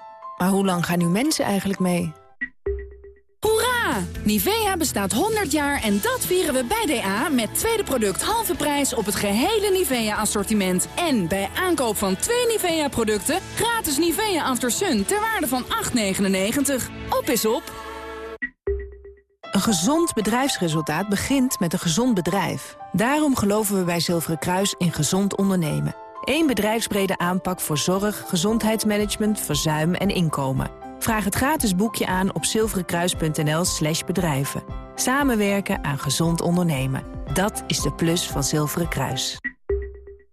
Maar hoe lang gaan nu mensen eigenlijk mee? Hoera! Nivea bestaat 100 jaar en dat vieren we bij DA met tweede product halve prijs op het gehele Nivea-assortiment. En bij aankoop van twee Nivea-producten gratis Nivea After Sun ter waarde van 8,99. Op is op! Een gezond bedrijfsresultaat begint met een gezond bedrijf. Daarom geloven we bij Zilveren Kruis in gezond ondernemen. Eén bedrijfsbrede aanpak voor zorg, gezondheidsmanagement, verzuim en inkomen. Vraag het gratis boekje aan op zilverenkruis.nl slash bedrijven. Samenwerken aan gezond ondernemen. Dat is de plus van Zilveren Kruis.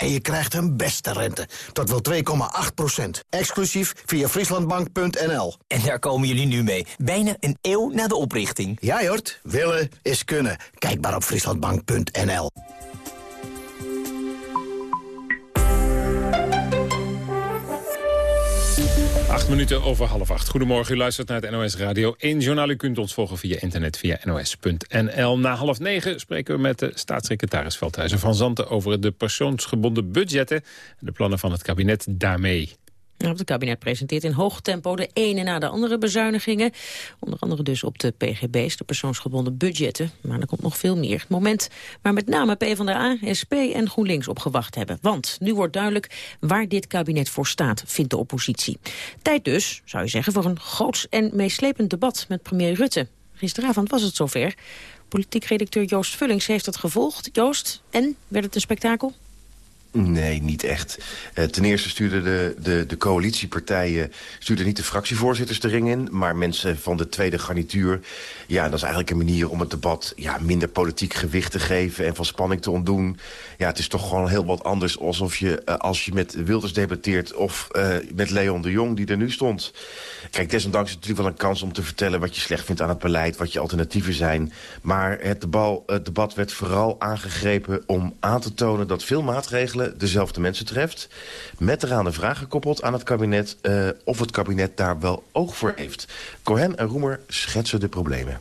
En je krijgt een beste rente, tot wel 2,8 procent. Exclusief via frieslandbank.nl. En daar komen jullie nu mee, bijna een eeuw na de oprichting. Ja, Jort, willen is kunnen. Kijk maar op frieslandbank.nl. Acht minuten over half acht. Goedemorgen, u luistert naar het NOS Radio 1 Journaal. U kunt ons volgen via internet via nos.nl. Na half negen spreken we met de staatssecretaris Veldhuizen van Zanten... over de persoonsgebonden budgetten en de plannen van het kabinet daarmee. Het kabinet presenteert in hoog tempo de ene na de andere bezuinigingen. Onder andere dus op de PGB's, de persoonsgebonden budgetten. Maar er komt nog veel meer. Moment waar met name PvdA, SP en GroenLinks op gewacht hebben. Want nu wordt duidelijk waar dit kabinet voor staat, vindt de oppositie. Tijd dus, zou je zeggen, voor een groots en meeslepend debat met premier Rutte. Gisteravond was het zover. Politiek redacteur Joost Vullings heeft het gevolgd. Joost, en werd het een spektakel? Nee, niet echt. Uh, ten eerste stuurden de, de, de coalitiepartijen stuurden niet de fractievoorzitters de ring in... maar mensen van de tweede garnituur. Ja, dat is eigenlijk een manier om het debat ja, minder politiek gewicht te geven... en van spanning te ontdoen. Ja, het is toch gewoon heel wat anders alsof je, uh, als je met Wilders debatteert... of uh, met Leon de Jong, die er nu stond. Kijk, desondanks is het natuurlijk wel een kans om te vertellen... wat je slecht vindt aan het beleid, wat je alternatieven zijn. Maar het debat werd vooral aangegrepen om aan te tonen... dat veel maatregelen dezelfde mensen treft. Met eraan de vraag gekoppeld aan het kabinet... Uh, of het kabinet daar wel oog voor heeft. Cohen en Roemer schetsen de problemen.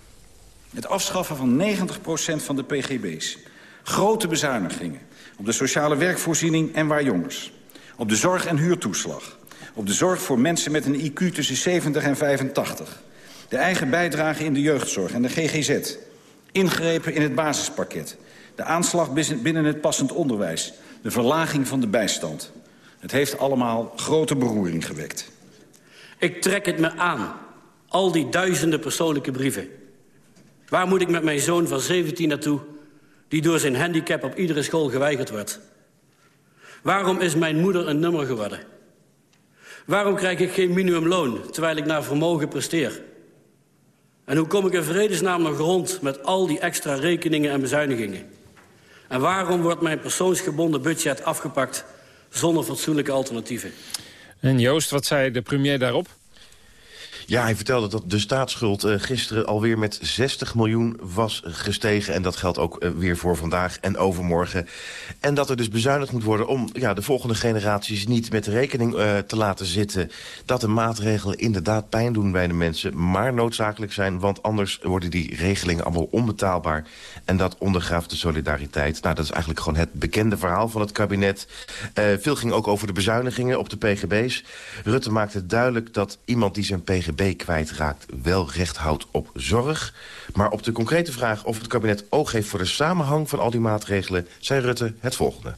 Het afschaffen van 90% van de pgb's. Grote bezuinigingen op de sociale werkvoorziening en waar jongens. Op de zorg- en huurtoeslag. op de zorg voor mensen met een IQ tussen 70 en 85. De eigen bijdrage in de jeugdzorg en de GGZ. Ingrepen in het basispakket. De aanslag binnen het passend onderwijs. De verlaging van de bijstand. Het heeft allemaal grote beroering gewekt. Ik trek het me aan. Al die duizenden persoonlijke brieven. Waar moet ik met mijn zoon van 17 naartoe... die door zijn handicap op iedere school geweigerd wordt? Waarom is mijn moeder een nummer geworden? Waarom krijg ik geen minimumloon, terwijl ik naar vermogen presteer? En hoe kom ik in vredesnaam nog rond met al die extra rekeningen en bezuinigingen? En waarom wordt mijn persoonsgebonden budget afgepakt zonder fatsoenlijke alternatieven? En Joost, wat zei de premier daarop? Ja, hij vertelde dat de staatsschuld uh, gisteren alweer met 60 miljoen was gestegen. En dat geldt ook uh, weer voor vandaag en overmorgen. En dat er dus bezuinigd moet worden om ja, de volgende generaties niet met rekening uh, te laten zitten. Dat de maatregelen inderdaad pijn doen bij de mensen, maar noodzakelijk zijn. Want anders worden die regelingen allemaal onbetaalbaar. En dat ondergraaft de solidariteit. Nou, dat is eigenlijk gewoon het bekende verhaal van het kabinet. veel ging ook over de bezuinigingen op de pgb's. Rutte maakte duidelijk dat iemand die zijn pgb kwijtraakt wel recht houdt op zorg. Maar op de concrete vraag of het kabinet oog heeft voor de samenhang van al die maatregelen... zei Rutte het volgende.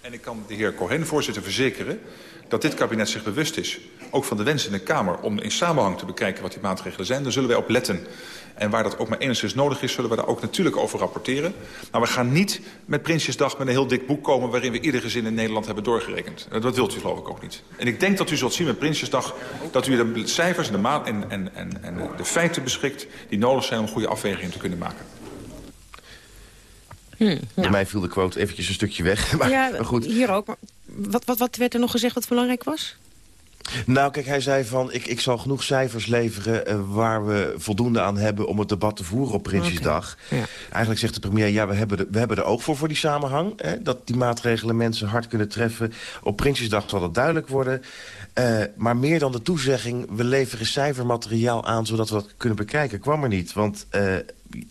En ik kan de heer Cohen, voorzitter, verzekeren dat dit kabinet zich bewust is, ook van de wens in de Kamer... om in samenhang te bekijken wat die maatregelen zijn. Daar zullen wij op letten. En waar dat ook maar enigszins nodig is, zullen we daar ook natuurlijk over rapporteren. Maar we gaan niet met Prinsjesdag met een heel dik boek komen... waarin we ieder gezin in Nederland hebben doorgerekend. Dat wilt u geloof ik ook niet. En ik denk dat u zult zien met Prinsjesdag... dat u de cijfers en de, ma en, en, en, en de feiten beschikt... die nodig zijn om goede afwegingen te kunnen maken. Hmm, nou. Bij mij viel de quote eventjes een stukje weg. [LAUGHS] Maar, ja, maar goed. hier ook. Maar wat, wat, wat werd er nog gezegd wat belangrijk was? Nou, kijk, hij zei van, ik, ik zal genoeg cijfers leveren... Uh, waar we voldoende aan hebben om het debat te voeren op Prinsjesdag. Okay. Ja. Eigenlijk zegt de premier, ja, we hebben, de, we hebben er ook voor voor die samenhang. Hè, dat die maatregelen mensen hard kunnen treffen. Op Prinsjesdag zal dat duidelijk worden. Uh, maar meer dan de toezegging, we leveren cijfermateriaal aan... zodat we dat kunnen bekijken, kwam er niet. Want uh,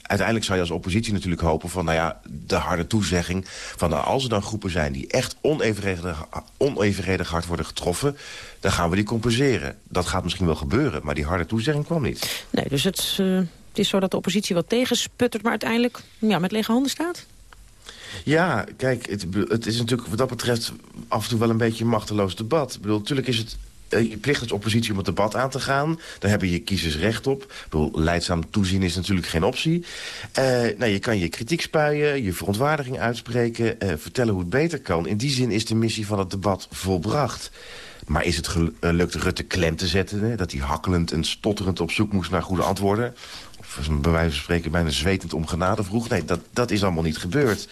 uiteindelijk zou je als oppositie natuurlijk hopen van... nou ja, de harde toezegging van nou, als er dan groepen zijn... die echt onevenredig, onevenredig hard worden getroffen... dan gaan we die compenseren. Dat gaat misschien wel gebeuren, maar die harde toezegging kwam niet. Nee, dus het, uh, het is zo dat de oppositie wat tegensputtert... maar uiteindelijk ja, met lege handen staat? Ja, kijk, het, het is natuurlijk wat dat betreft af en toe wel een beetje een machteloos debat. Ik bedoel, natuurlijk is het je plicht als oppositie om het debat aan te gaan. Daar hebben je kiezers recht op. Ik bedoel, leidzaam toezien is natuurlijk geen optie. Uh, nou, je kan je kritiek spuien, je verontwaardiging uitspreken... Uh, vertellen hoe het beter kan. In die zin is de missie van het debat volbracht. Maar is het gelukt Rutte klem te zetten? Hè? Dat hij hakkelend en stotterend op zoek moest naar goede antwoorden? Of bij wijze van spreken bijna zwetend om genade vroeg? Nee, dat, dat is allemaal niet gebeurd.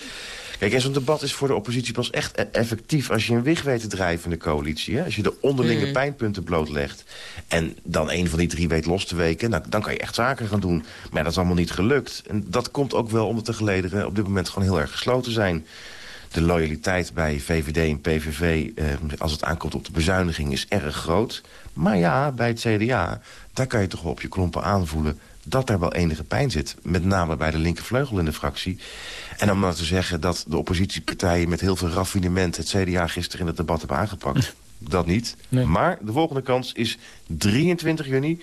Kijk, en zo'n debat is voor de oppositie pas echt effectief... als je een wicht weet te drijven in de coalitie. Hè? Als je de onderlinge mm. pijnpunten blootlegt. En dan een van die drie weet los te weken... Nou, dan kan je echt zaken gaan doen. Maar dat is allemaal niet gelukt. En dat komt ook wel omdat de gelederen op dit moment gewoon heel erg gesloten zijn. De loyaliteit bij VVD en PVV, eh, als het aankomt op de bezuiniging, is erg groot. Maar ja, bij het CDA, daar kan je toch wel op je klompen aanvoelen dat er wel enige pijn zit. Met name bij de linkervleugel in de fractie. En om nou te zeggen dat de oppositiepartijen met heel veel raffinement... het CDA gisteren in het debat hebben aangepakt. Dat niet. Nee. Maar de volgende kans is 23 juni.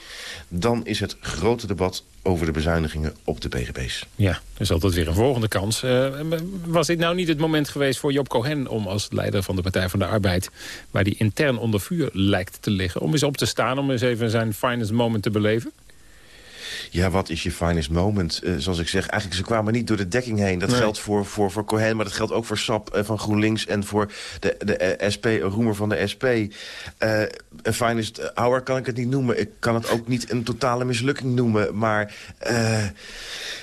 Dan is het grote debat over de bezuinigingen op de PGB's. Ja, er is altijd weer een volgende kans. Uh, was dit nou niet het moment geweest voor Job Cohen... om als leider van de Partij van de Arbeid... waar die intern onder vuur lijkt te liggen... om eens op te staan, om eens even zijn finest moment te beleven? Ja, wat is je finest moment? Uh, zoals ik zeg, eigenlijk ze kwamen niet door de dekking heen. Dat nee. geldt voor, voor, voor Cohen, maar dat geldt ook voor SAP uh, van GroenLinks... en voor de, de uh, SP, Roemer van de SP. een finest hour kan ik het niet noemen. Ik kan het ook niet een totale mislukking noemen. Maar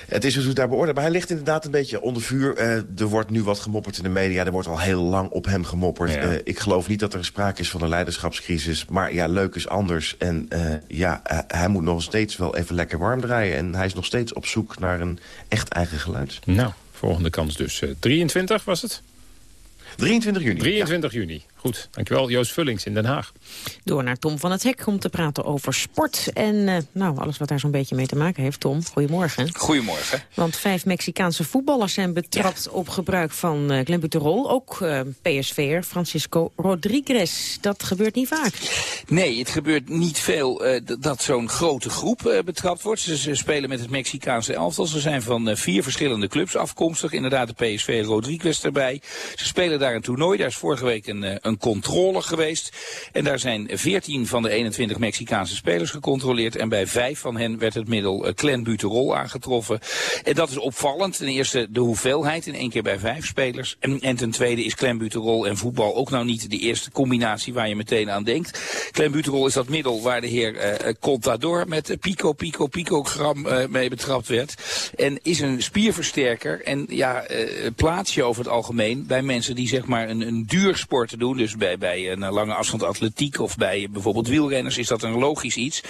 het is dus hoe daar beoordeeld. Maar hij ligt inderdaad een beetje onder vuur. er wordt nu wat gemopperd in de media. Er wordt al heel lang op hem gemopperd. Ja. ik geloof niet dat er sprake is van een leiderschapscrisis. Maar ja, leuk is anders. En ja, hij moet nog steeds wel even lekker warm draaien. En hij is nog steeds op zoek naar een echt eigen geluid. Nou, volgende kans dus. Uh, 23 was het? 23 juni. 23 ja. juni. Goed, dankjewel Joost Vullings in Den Haag. Door naar Tom van het Hek om te praten over sport. En eh, nou, alles wat daar zo'n beetje mee te maken heeft. Tom, goedemorgen. Goedemorgen. Want vijf Mexicaanse voetballers zijn betrapt op gebruik van uh, glenbuterol. Ook uh, PSV'er Francisco Rodriguez. Dat gebeurt niet vaak. Nee, het gebeurt niet veel uh, dat zo'n grote groep betrapt wordt. Ze, ze, spelen met het Mexicaanse elftal. Ze zijn van vier verschillende clubs afkomstig. Inderdaad de PSV Rodriguez erbij. Ze spelen daar een toernooi. Daar is vorige week een, een controle geweest. En daar zijn 14 van de 21 Mexicaanse spelers gecontroleerd. En bij vijf van hen werd het middel clenbuterol aangetroffen. En dat is opvallend. Ten eerste de hoeveelheid in één keer bij vijf spelers. En, en ten tweede is clenbuterol en voetbal ook nou niet de eerste combinatie waar je meteen aan denkt. Clenbuterol is dat middel waar de heer uh, Contador met pico, pico, picogram uh, mee betrapt werd. En is een spierversterker en ja, plaats je over het algemeen bij mensen die zeg maar een, een duursport doen. Dus bij, bij een lange afstand atletiek of bij bijvoorbeeld wielrenners is dat een logisch iets.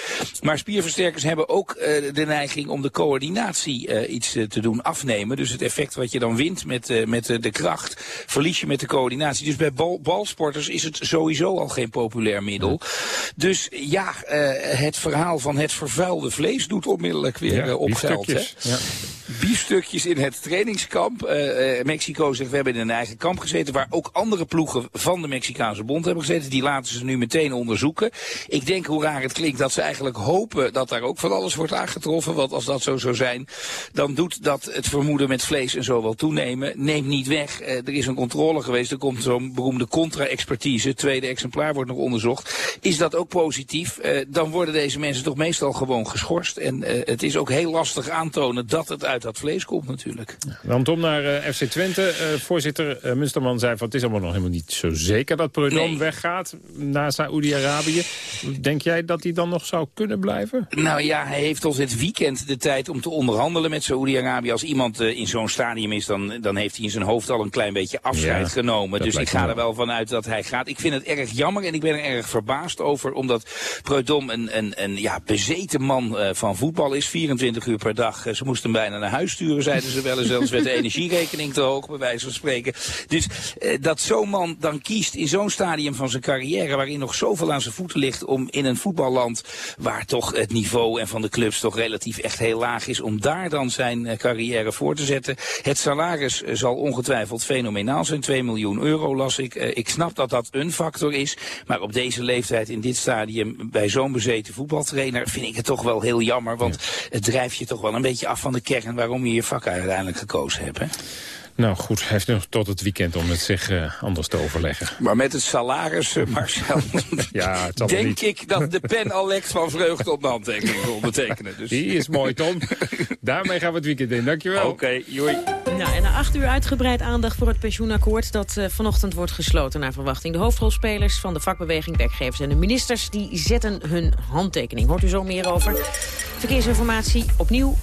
Maar spierversterkers hebben ook de neiging om de coördinatie iets te doen afnemen. Dus het effect wat je dan wint met, met de kracht verlies je met de coördinatie. Dus bij bal, balsporters is het sowieso al geen populair middel. Dus ja, het verhaal van het vervuilde vlees doet onmiddellijk weer ja, opgeld. Hè? Ja. Biefstukjes in het trainingskamp. Mexico zegt, we hebben in een eigen kamp gezeten... waar ook andere ploegen van de Mexicaanse bond hebben gezeten. Die laten ze nu meteen onderzoeken. Ik denk, hoe raar het klinkt, dat ze eigenlijk hopen... dat daar ook van alles wordt aangetroffen. Want als dat zo zou zijn, dan doet dat het vermoeden met vlees en zo wel toenemen. Neemt niet weg. er is een controle geweest. Er komt zo'n beroemde contra-expertise. Het tweede exemplaar wordt nog onderzocht. Is dat ook positief? Uh, dan worden deze mensen toch meestal gewoon geschorst. En uh, het is ook heel lastig aantonen dat het uit dat vlees komt natuurlijk. Dan Tom naar FC Twente. voorzitter Munsterman zei van het is allemaal nog helemaal niet zo zeker dat Prudhomme nee. weggaat naar Saoedi-Arabië. Denk jij dat hij dan nog zou kunnen blijven? Nou ja, hij heeft tot dit weekend de tijd om te onderhandelen met Saoedi-Arabië. Als iemand in zo'n stadium is, dan, dan heeft hij in zijn hoofd al een klein beetje afscheid ja, genomen. Dus ik ga er wel van uit dat hij gaat. Ik vind het erg jammer en ik ben er erg verbaasd over. Omdat Preudom een, een, een ja, bezeten man uh, van voetbal is. 24 uur per dag. Uh, ze moesten hem bijna naar huis sturen, zeiden ze wel eens. Zelfs werd de [LAUGHS] energierekening te hoog, bij wijze van spreken. Dus dat zo'n man dan kiest in zo'n stadium van zijn carrière... waarin nog zoveel aan zijn voeten ligt om in een voetballand... waar toch het niveau en van de clubs toch relatief echt heel laag is... om daar dan zijn carrière voor te zetten. Het salaris zal ongetwijfeld fenomenaal zijn. 2 miljoen euro las ik. ik snap dat dat een factor is. Maar op deze leeftijd in dit stadium bij zo'n bezeten voetbaltrainer vind ik het toch wel heel jammer. Want het drijft je toch wel een beetje af van de kern waarom je je vak uiteindelijk gekozen hebt. Hè? Nou goed, hij heeft nog tot het weekend om het zich uh, anders te overleggen. Maar met het salaris, uh, Marcel, [LAUGHS] ja, het denk niet. ik dat de pen al lekt van vreugde op de handtekening wil betekenen. Dus. Die is mooi, Tom. [LAUGHS] Daarmee gaan we het weekend in. Dankjewel. Oké, okay, joei. Nou, en na acht uur uitgebreid aandacht voor het pensioenakkoord... dat uh, vanochtend wordt gesloten naar verwachting. De hoofdrolspelers van de vakbeweging, werkgevers en de ministers... die zetten hun handtekening. Hoort u zo meer over. Verkeersinformatie opnieuw,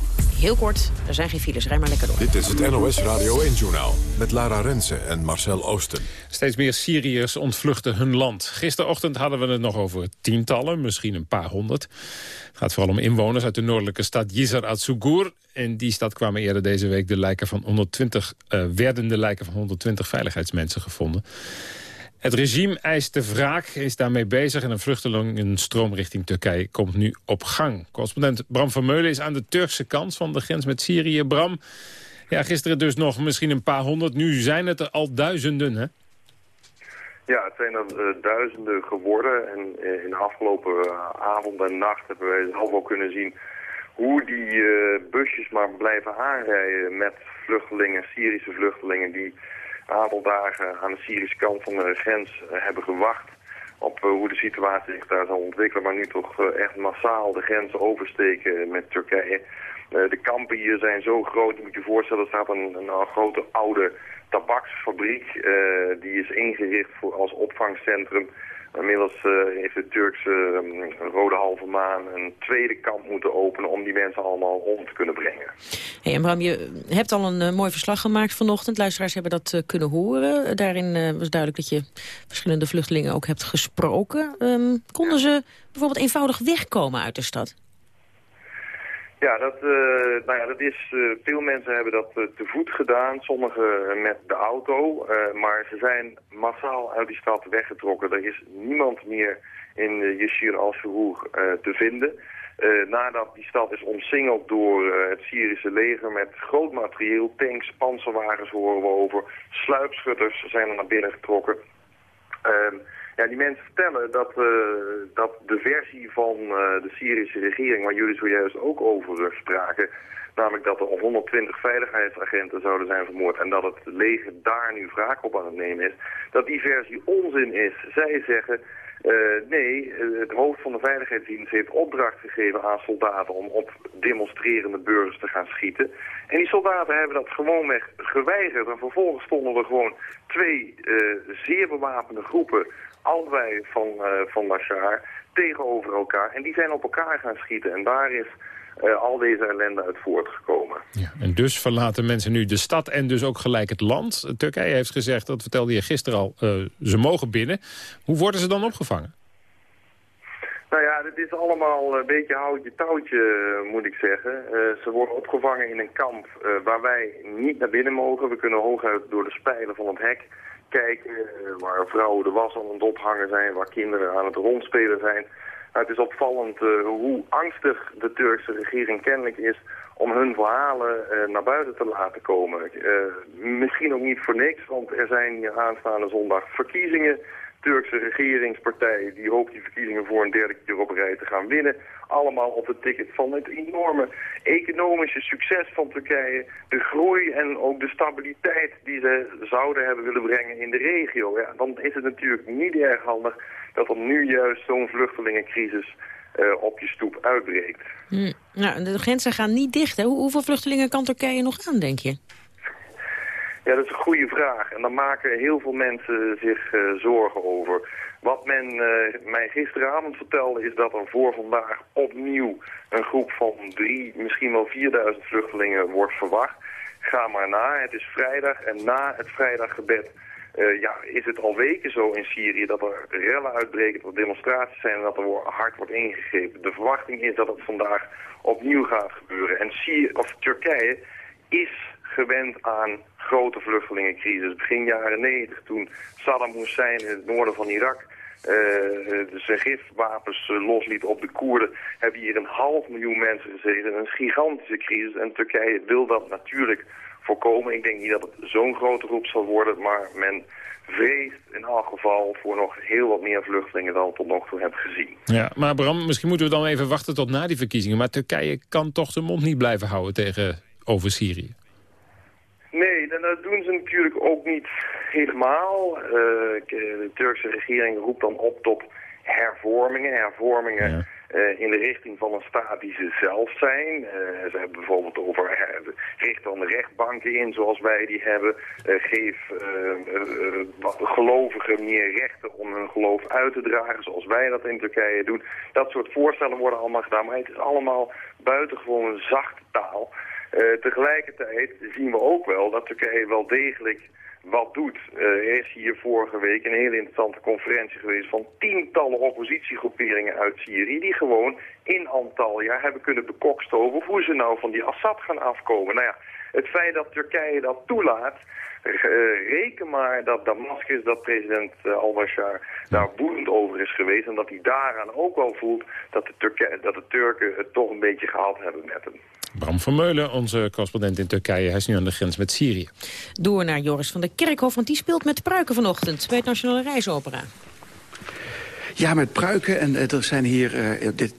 heel kort. Er zijn geen files, rij maar lekker door. Dit is het NOS Radio 1-journaal met Lara Rensen en Marcel Oosten. Steeds meer Syriërs ontvluchten hun land. Gisterochtend hadden we het nog over tientallen, misschien een paar honderd. Het gaat vooral om inwoners uit de noordelijke stad Yizar al-Sugur. In die stad kwamen eerder deze week de lijken van 120, uh, werden de lijken van 120 veiligheidsmensen gevonden. Het regime eist de wraak, is daarmee bezig... en een vluchtelingenstroom richting Turkije komt nu op gang. Correspondent Bram van Meulen is aan de Turkse kant van de grens met Syrië. Bram, ja, gisteren dus nog misschien een paar honderd, nu zijn het er al duizenden, hè? Ja, het zijn er uh, duizenden geworden. En uh, in de afgelopen uh, avond en nacht hebben wij zelf ook kunnen zien... hoe die busjes maar blijven aanrijden met vluchtelingen, Syrische vluchtelingen... die aantal dagen aan de Syrische kant van de grens hebben gewacht op hoe de situatie zich daar zal ontwikkelen, maar nu toch echt massaal de grens oversteken met Turkije. de kampen hier zijn zo groot, je moet je voorstellen, er staat een, een grote oude tabaksfabriek. Die is ingericht voor, als opvangcentrum. Inmiddels uh, heeft de Turkse um, Rode Halve Maan een tweede kamp moeten openen om die mensen allemaal om te kunnen brengen. Hey, Bram, je hebt al een uh, mooi verslag gemaakt vanochtend. Luisteraars hebben dat uh, kunnen horen. Daarin was duidelijk dat je verschillende vluchtelingen ook hebt gesproken. Um, konden ze bijvoorbeeld eenvoudig wegkomen uit de stad? Ja, dat, uh, nou ja, dat is, uh, veel mensen hebben dat uh, te voet gedaan, sommigen met de auto. maar ze zijn massaal uit die stad weggetrokken. Er is niemand meer in uh, Yeshir al-Shuhur te vinden. nadat die stad is omsingeld door het Syrische leger met groot materieel, tanks, panzerwagens horen we over, sluipschutters zijn er naar binnen getrokken. Ja, die mensen vertellen dat, uh, dat de versie van uh, de Syrische regering, waar jullie zojuist ook over spraken, namelijk dat er 120 veiligheidsagenten zouden zijn vermoord en dat het leger daar nu wraak op aan het nemen is, dat die versie onzin is. Zij zeggen, uh, nee, het hoofd van de veiligheidsdienst heeft opdracht gegeven aan soldaten om op demonstrerende burgers te gaan schieten. En die soldaten hebben dat gewoonweg geweigerd. En vervolgens stonden er gewoon twee zeer bewapende groepen allebei van, uh, van Bashar tegenover elkaar. En die zijn op elkaar gaan schieten. En daar is uh, al deze ellende uit voortgekomen. Ja, en dus verlaten mensen nu de stad en dus ook gelijk het land. Turkije heeft gezegd, dat vertelde je gisteren al, uh, ze mogen binnen. Hoe worden ze dan opgevangen? Nou ja, dit is allemaal een beetje houtje touwtje, moet ik zeggen. Uh, ze worden opgevangen in een kamp uh, waar wij niet naar binnen mogen. We kunnen hooguit door de spijlen van het hek kijken, uh, waar vrouwen de was aan het ophangen zijn, waar kinderen aan het rondspelen zijn. Nou, het is opvallend hoe angstig de Turkse regering kennelijk is om hun verhalen naar buiten te laten komen. misschien ook niet voor niks, want er zijn hier aanstaande zondag verkiezingen Turkse regeringspartij die hoopt die verkiezingen voor een derde keer op rij te gaan winnen. Allemaal op het ticket van het enorme economische succes van Turkije. De groei en ook de stabiliteit die ze zouden hebben willen brengen in de regio. Ja, dan is het natuurlijk niet erg handig dat er nu juist zo'n vluchtelingencrisis uh, op je stoep uitbreekt. Hm. Nou, de grenzen gaan niet dicht. Hoeveel vluchtelingen kan Turkije nog aan, denk je? Ja, dat is een goede vraag. En daar maken heel veel mensen zich uh, zorgen over. Wat men uh, mij gisteravond vertelde is dat er voor vandaag opnieuw een groep van drie, misschien wel 4000 vluchtelingen wordt verwacht. Ga maar na, het is vrijdag en na het vrijdaggebed uh, ja, is het al weken zo in Syrië dat er rellen uitbreken, dat er demonstraties zijn en dat er hard wordt ingegrepen. De verwachting is dat het vandaag opnieuw gaat gebeuren. En Syrië, of Turkije is gewend aan grote vluchtelingencrisis. Begin jaren 90, toen Saddam Hussein in het noorden van Irak uh, zijn gifwapens uh, losliet op de Koerden, hebben hier een half miljoen mensen gezeten. Een gigantische crisis en Turkije wil dat natuurlijk voorkomen. Ik denk niet dat het zo'n grote groep zal worden, maar men vreest in elk geval voor nog heel wat meer vluchtelingen dan tot nog toe hebben gezien. Ja, maar Bram, misschien moeten we dan even wachten tot na die verkiezingen. Maar Turkije kan toch zijn mond niet blijven houden tegen over Syrië? Nee, dat doen ze natuurlijk ook niet helemaal. Uh, de Turkse regering roept dan op tot hervormingen. Hervormingen ja. uh, in de richting van een staat die ze zelf zijn. Uh, ze hebben bijvoorbeeld over richt dan rechtbanken in zoals wij die hebben. geef gelovigen meer rechten om hun geloof uit te dragen zoals wij dat in Turkije doen. Dat soort voorstellen worden allemaal gedaan, maar het is allemaal buitengewoon zachte taal. Uh, tegelijkertijd zien we ook wel dat Turkije wel degelijk wat doet. Uh, er is hier vorige week een hele interessante conferentie geweest van tientallen oppositiegroeperingen uit Syrië die gewoon in Antalya hebben kunnen bekokstoven hoe ze nou van die Assad gaan afkomen. Nou ja, het feit dat Turkije dat toelaat, uh, reken maar dat Damascus, dat president al-Bashar daar woedend over is geweest en dat hij daaraan ook wel voelt dat de, Turken, dat de Turken het toch een beetje gehad hebben met hem. Bram Vermeulen, onze correspondent in Turkije. Hij is nu aan de grens met Syrië. Door naar Joris van der Kerkhof, want die speelt met pruiken vanochtend... bij het Nationale Reisopera. Ja, met pruiken. En uh, er zijn hier uh, dit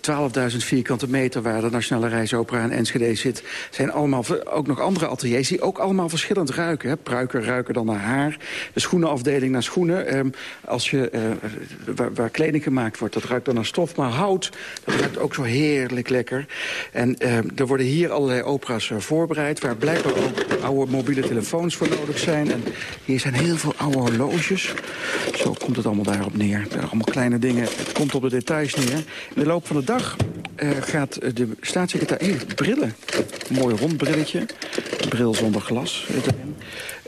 12.000 vierkante meter waar de Nationale Reisopera in Enschede zit. zijn allemaal ook nog andere ateliers die ook allemaal verschillend ruiken. Hè. Pruiken ruiken dan naar haar. De schoenenafdeling naar schoenen. Um, als je, uh, waar, kleding gemaakt wordt, dat ruikt dan naar stof. Maar hout, dat ruikt ook zo heerlijk lekker. En er worden hier allerlei opera's voorbereid... waar blijkbaar ook oude mobiele telefoons voor nodig zijn. En hier zijn heel veel oude horloges. Zo komt het allemaal daarop neer. Allemaal kleine dingen. Het komt op de details neer. In de loop van de dag uh, gaat de staatssecretaris... brillen. Een mooi rond brilletje. bril zonder glas.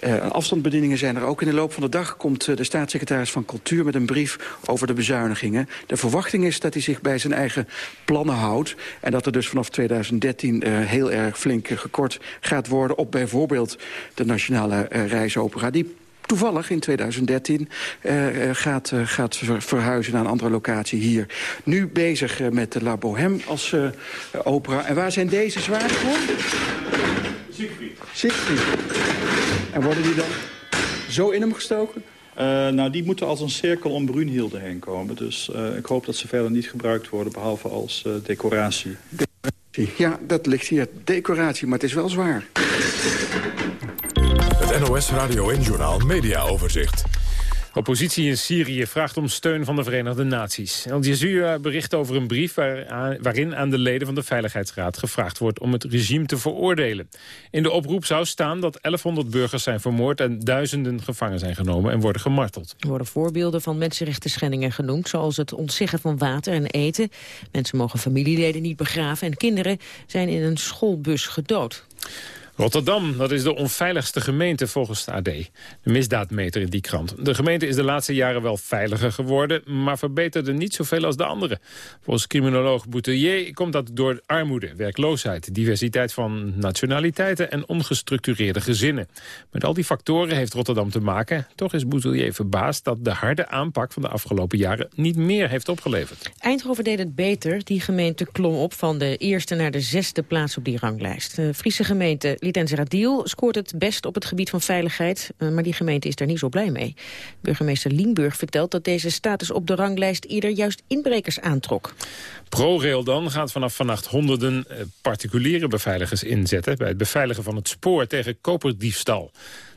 Uh, afstandsbedieningen zijn er ook. In de loop van de dag komt uh, de staatssecretaris van Cultuur met een brief over de bezuinigingen. De verwachting is dat hij zich bij zijn eigen plannen houdt. En dat er dus vanaf 2013 uh, heel erg flink gekort gaat worden op bijvoorbeeld de Nationale Reisopera. Die toevallig in 2013 uh, gaat, uh, gaat verhuizen naar een andere locatie hier. Nu bezig uh, met de La Bohème als opera. En waar zijn deze zwaar voor? Siegfried. Siegfried. En worden die dan zo in hem gestoken? nou, die moeten als een cirkel om Brunhilde heen komen. Dus ik hoop dat ze verder niet gebruikt worden, behalve als decoratie. Decoratie. Ja, dat ligt hier. Decoratie, maar het is wel zwaar. NOS Radio en Journal Media Overzicht. Oppositie in Syrië vraagt om steun van de Verenigde Naties. Al Jazeera bericht over een brief waarin aan de leden van de Veiligheidsraad gevraagd wordt om het regime te veroordelen. In de oproep zou staan dat 1100 burgers zijn vermoord en duizenden gevangen zijn genomen en worden gemarteld. Er worden voorbeelden van mensenrechten schendingen genoemd, zoals het ontzeggen van water en eten. Mensen mogen familieleden niet begraven en kinderen zijn in een schoolbus gedood. Rotterdam, dat is de onveiligste gemeente volgens de AD. De misdaadmeter in die krant. De gemeente is de laatste jaren wel veiliger geworden... maar verbeterde niet zoveel als de andere. Volgens criminoloog Boutellier komt dat door armoede, werkloosheid... diversiteit van nationaliteiten en ongestructureerde gezinnen. Met al die factoren heeft Rotterdam te maken. Toch is Boutellier verbaasd dat de harde aanpak van de afgelopen jaren... niet meer heeft opgeleverd. Eindhoven deed het beter. Die gemeente klom op van de eerste naar de zesde plaats op die ranglijst. De Friese gemeente Radiel scoort het best op het gebied van veiligheid, eh, maar die gemeente is daar niet zo blij mee. Burgemeester Lienburg vertelt dat deze status op de ranglijst eerder juist inbrekers aantrok. ProRail dan gaat vanaf vannacht honderden eh, particuliere beveiligers inzetten... bij het beveiligen van het spoor tegen koperdiefstal.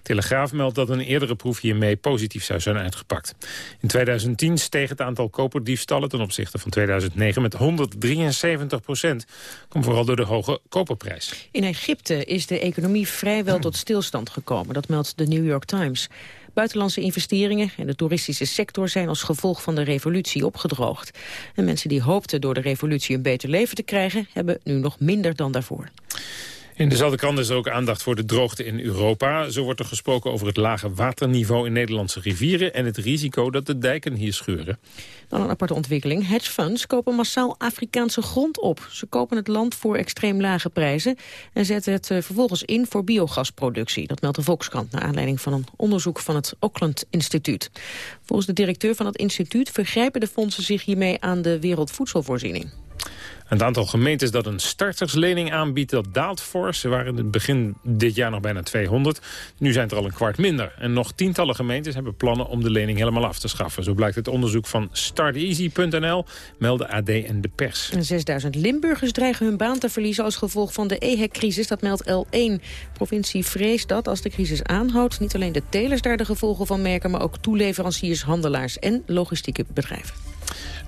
Telegraaf meldt dat een eerdere proef hiermee positief zou zijn uitgepakt. In 2010 steeg het aantal koperdiefstallen ten opzichte van 2009 met 173 procent. Komt vooral door de hoge koperprijs. In Egypte is de economie vrijwel tot stilstand gekomen. Dat meldt de New York Times. Buitenlandse investeringen en de toeristische sector zijn als gevolg van de revolutie opgedroogd. En mensen die hoopten door de revolutie een beter leven te krijgen, hebben nu nog minder dan daarvoor. In dezelfde krant is er ook aandacht voor de droogte in Europa. Zo wordt er gesproken over het lage waterniveau in Nederlandse rivieren... en het risico dat de dijken hier scheuren. Dan een aparte ontwikkeling. Hedge funds kopen massaal Afrikaanse grond op. Ze kopen het land voor extreem lage prijzen... en zetten het eh, vervolgens in voor biogasproductie. Dat meldt de Volkskrant naar aanleiding van een onderzoek van het Auckland Instituut. Volgens de directeur van het instituut vergrijpen de fondsen zich hiermee aan de wereldvoedselvoorziening. Het aantal gemeentes dat een starterslening aanbiedt, dat daalt fors. Ze waren in het begin dit jaar nog bijna 200. Nu zijn het er al een kwart minder. En nog tientallen gemeentes hebben plannen om de lening helemaal af te schaffen. Zo blijkt het onderzoek van starteasy.nl, melden AD en de pers. 6000 Limburgers dreigen hun baan te verliezen als gevolg van de EHEC-crisis. Dat meldt L1. provincie vreest dat als de crisis aanhoudt... niet alleen de telers daar de gevolgen van merken... maar ook toeleveranciers, handelaars en logistieke bedrijven.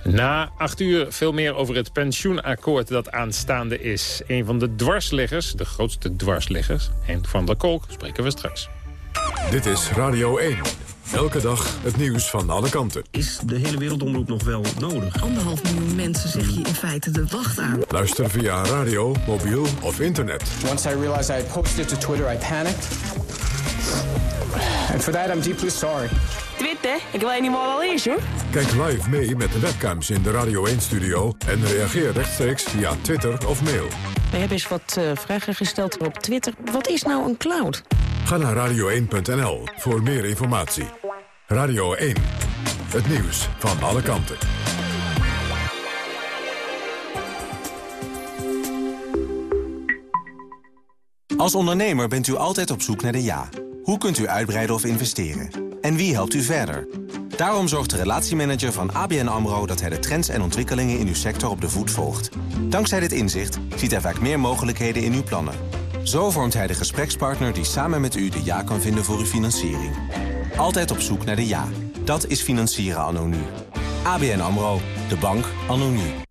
Na acht uur veel meer over het pensioenakkoord dat aanstaande is. Een van de dwarsliggers, de grootste dwarsliggers, Henk van der Kolk, spreken we straks. Dit is Radio 1. Elke dag het nieuws van alle kanten. Is de hele wereldomroep nog wel nodig? Anderhalf miljoen mensen zeg je in feite de wacht aan. Luister via radio, mobiel of internet. Once I realized I had posted to Twitter, I panicked. And for that I'm deeply sorry. Twitter? Ik weet niet wat al is, hoor. Kijk live mee met de webcams in de Radio 1-studio... en reageer rechtstreeks via Twitter of mail. We hebben eens wat uh, vragen gesteld op Twitter. Wat is nou een cloud? Ga naar radio1.nl voor meer informatie. Radio 1. Het nieuws van alle kanten. Als ondernemer bent u altijd op zoek naar de ja. Hoe kunt u uitbreiden of investeren? En wie helpt u verder? Daarom zorgt de relatiemanager van ABN AMRO... dat hij de trends en ontwikkelingen in uw sector op de voet volgt. Dankzij dit inzicht ziet hij vaak meer mogelijkheden in uw plannen. Zo vormt hij de gesprekspartner die samen met u de ja kan vinden voor uw financiering. Altijd op zoek naar de ja. Dat is financieren anno nu. ABN AMRO, de bank anno nu.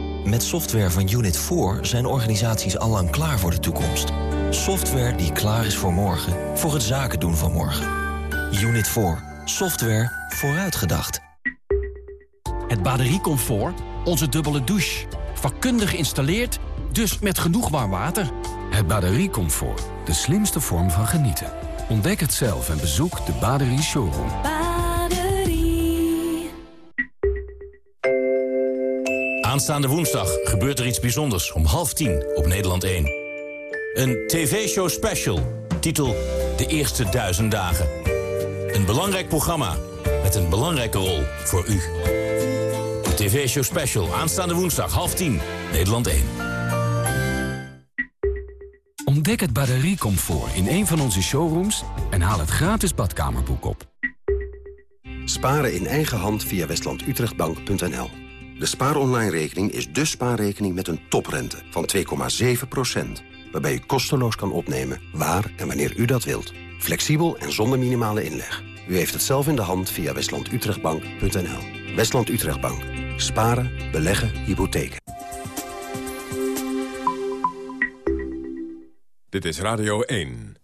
Met software van Unit 4 zijn organisaties allang klaar voor de toekomst. Software die klaar is voor morgen, voor het zaken doen van morgen. Unit 4. Software vooruitgedacht. Het batteriecomfort, onze dubbele douche. Vakkundig geïnstalleerd, dus met genoeg warm water. Het batteriecomfort, de slimste vorm van genieten. Ontdek het zelf en bezoek de Baderie Showroom. Aanstaande woensdag gebeurt er iets bijzonders om half tien op Nederland 1. Een tv-show special, titel De Eerste Duizend Dagen. Een belangrijk programma met een belangrijke rol voor u. De tv-show special, aanstaande woensdag, half tien, Nederland 1. Ontdek het batteriecomfort in een van onze showrooms... en haal het gratis badkamerboek op. Sparen in eigen hand via westlandutrechtbank.nl. De spaaronline-rekening is de spaarrekening met een toprente van 2,7% waarbij u kosteloos kan opnemen waar en wanneer u dat wilt. Flexibel en zonder minimale inleg. U heeft het zelf in de hand via westlandutrechtbank.nl. Westland Utrechtbank. Sparen, beleggen, hypotheken. Dit is Radio 1.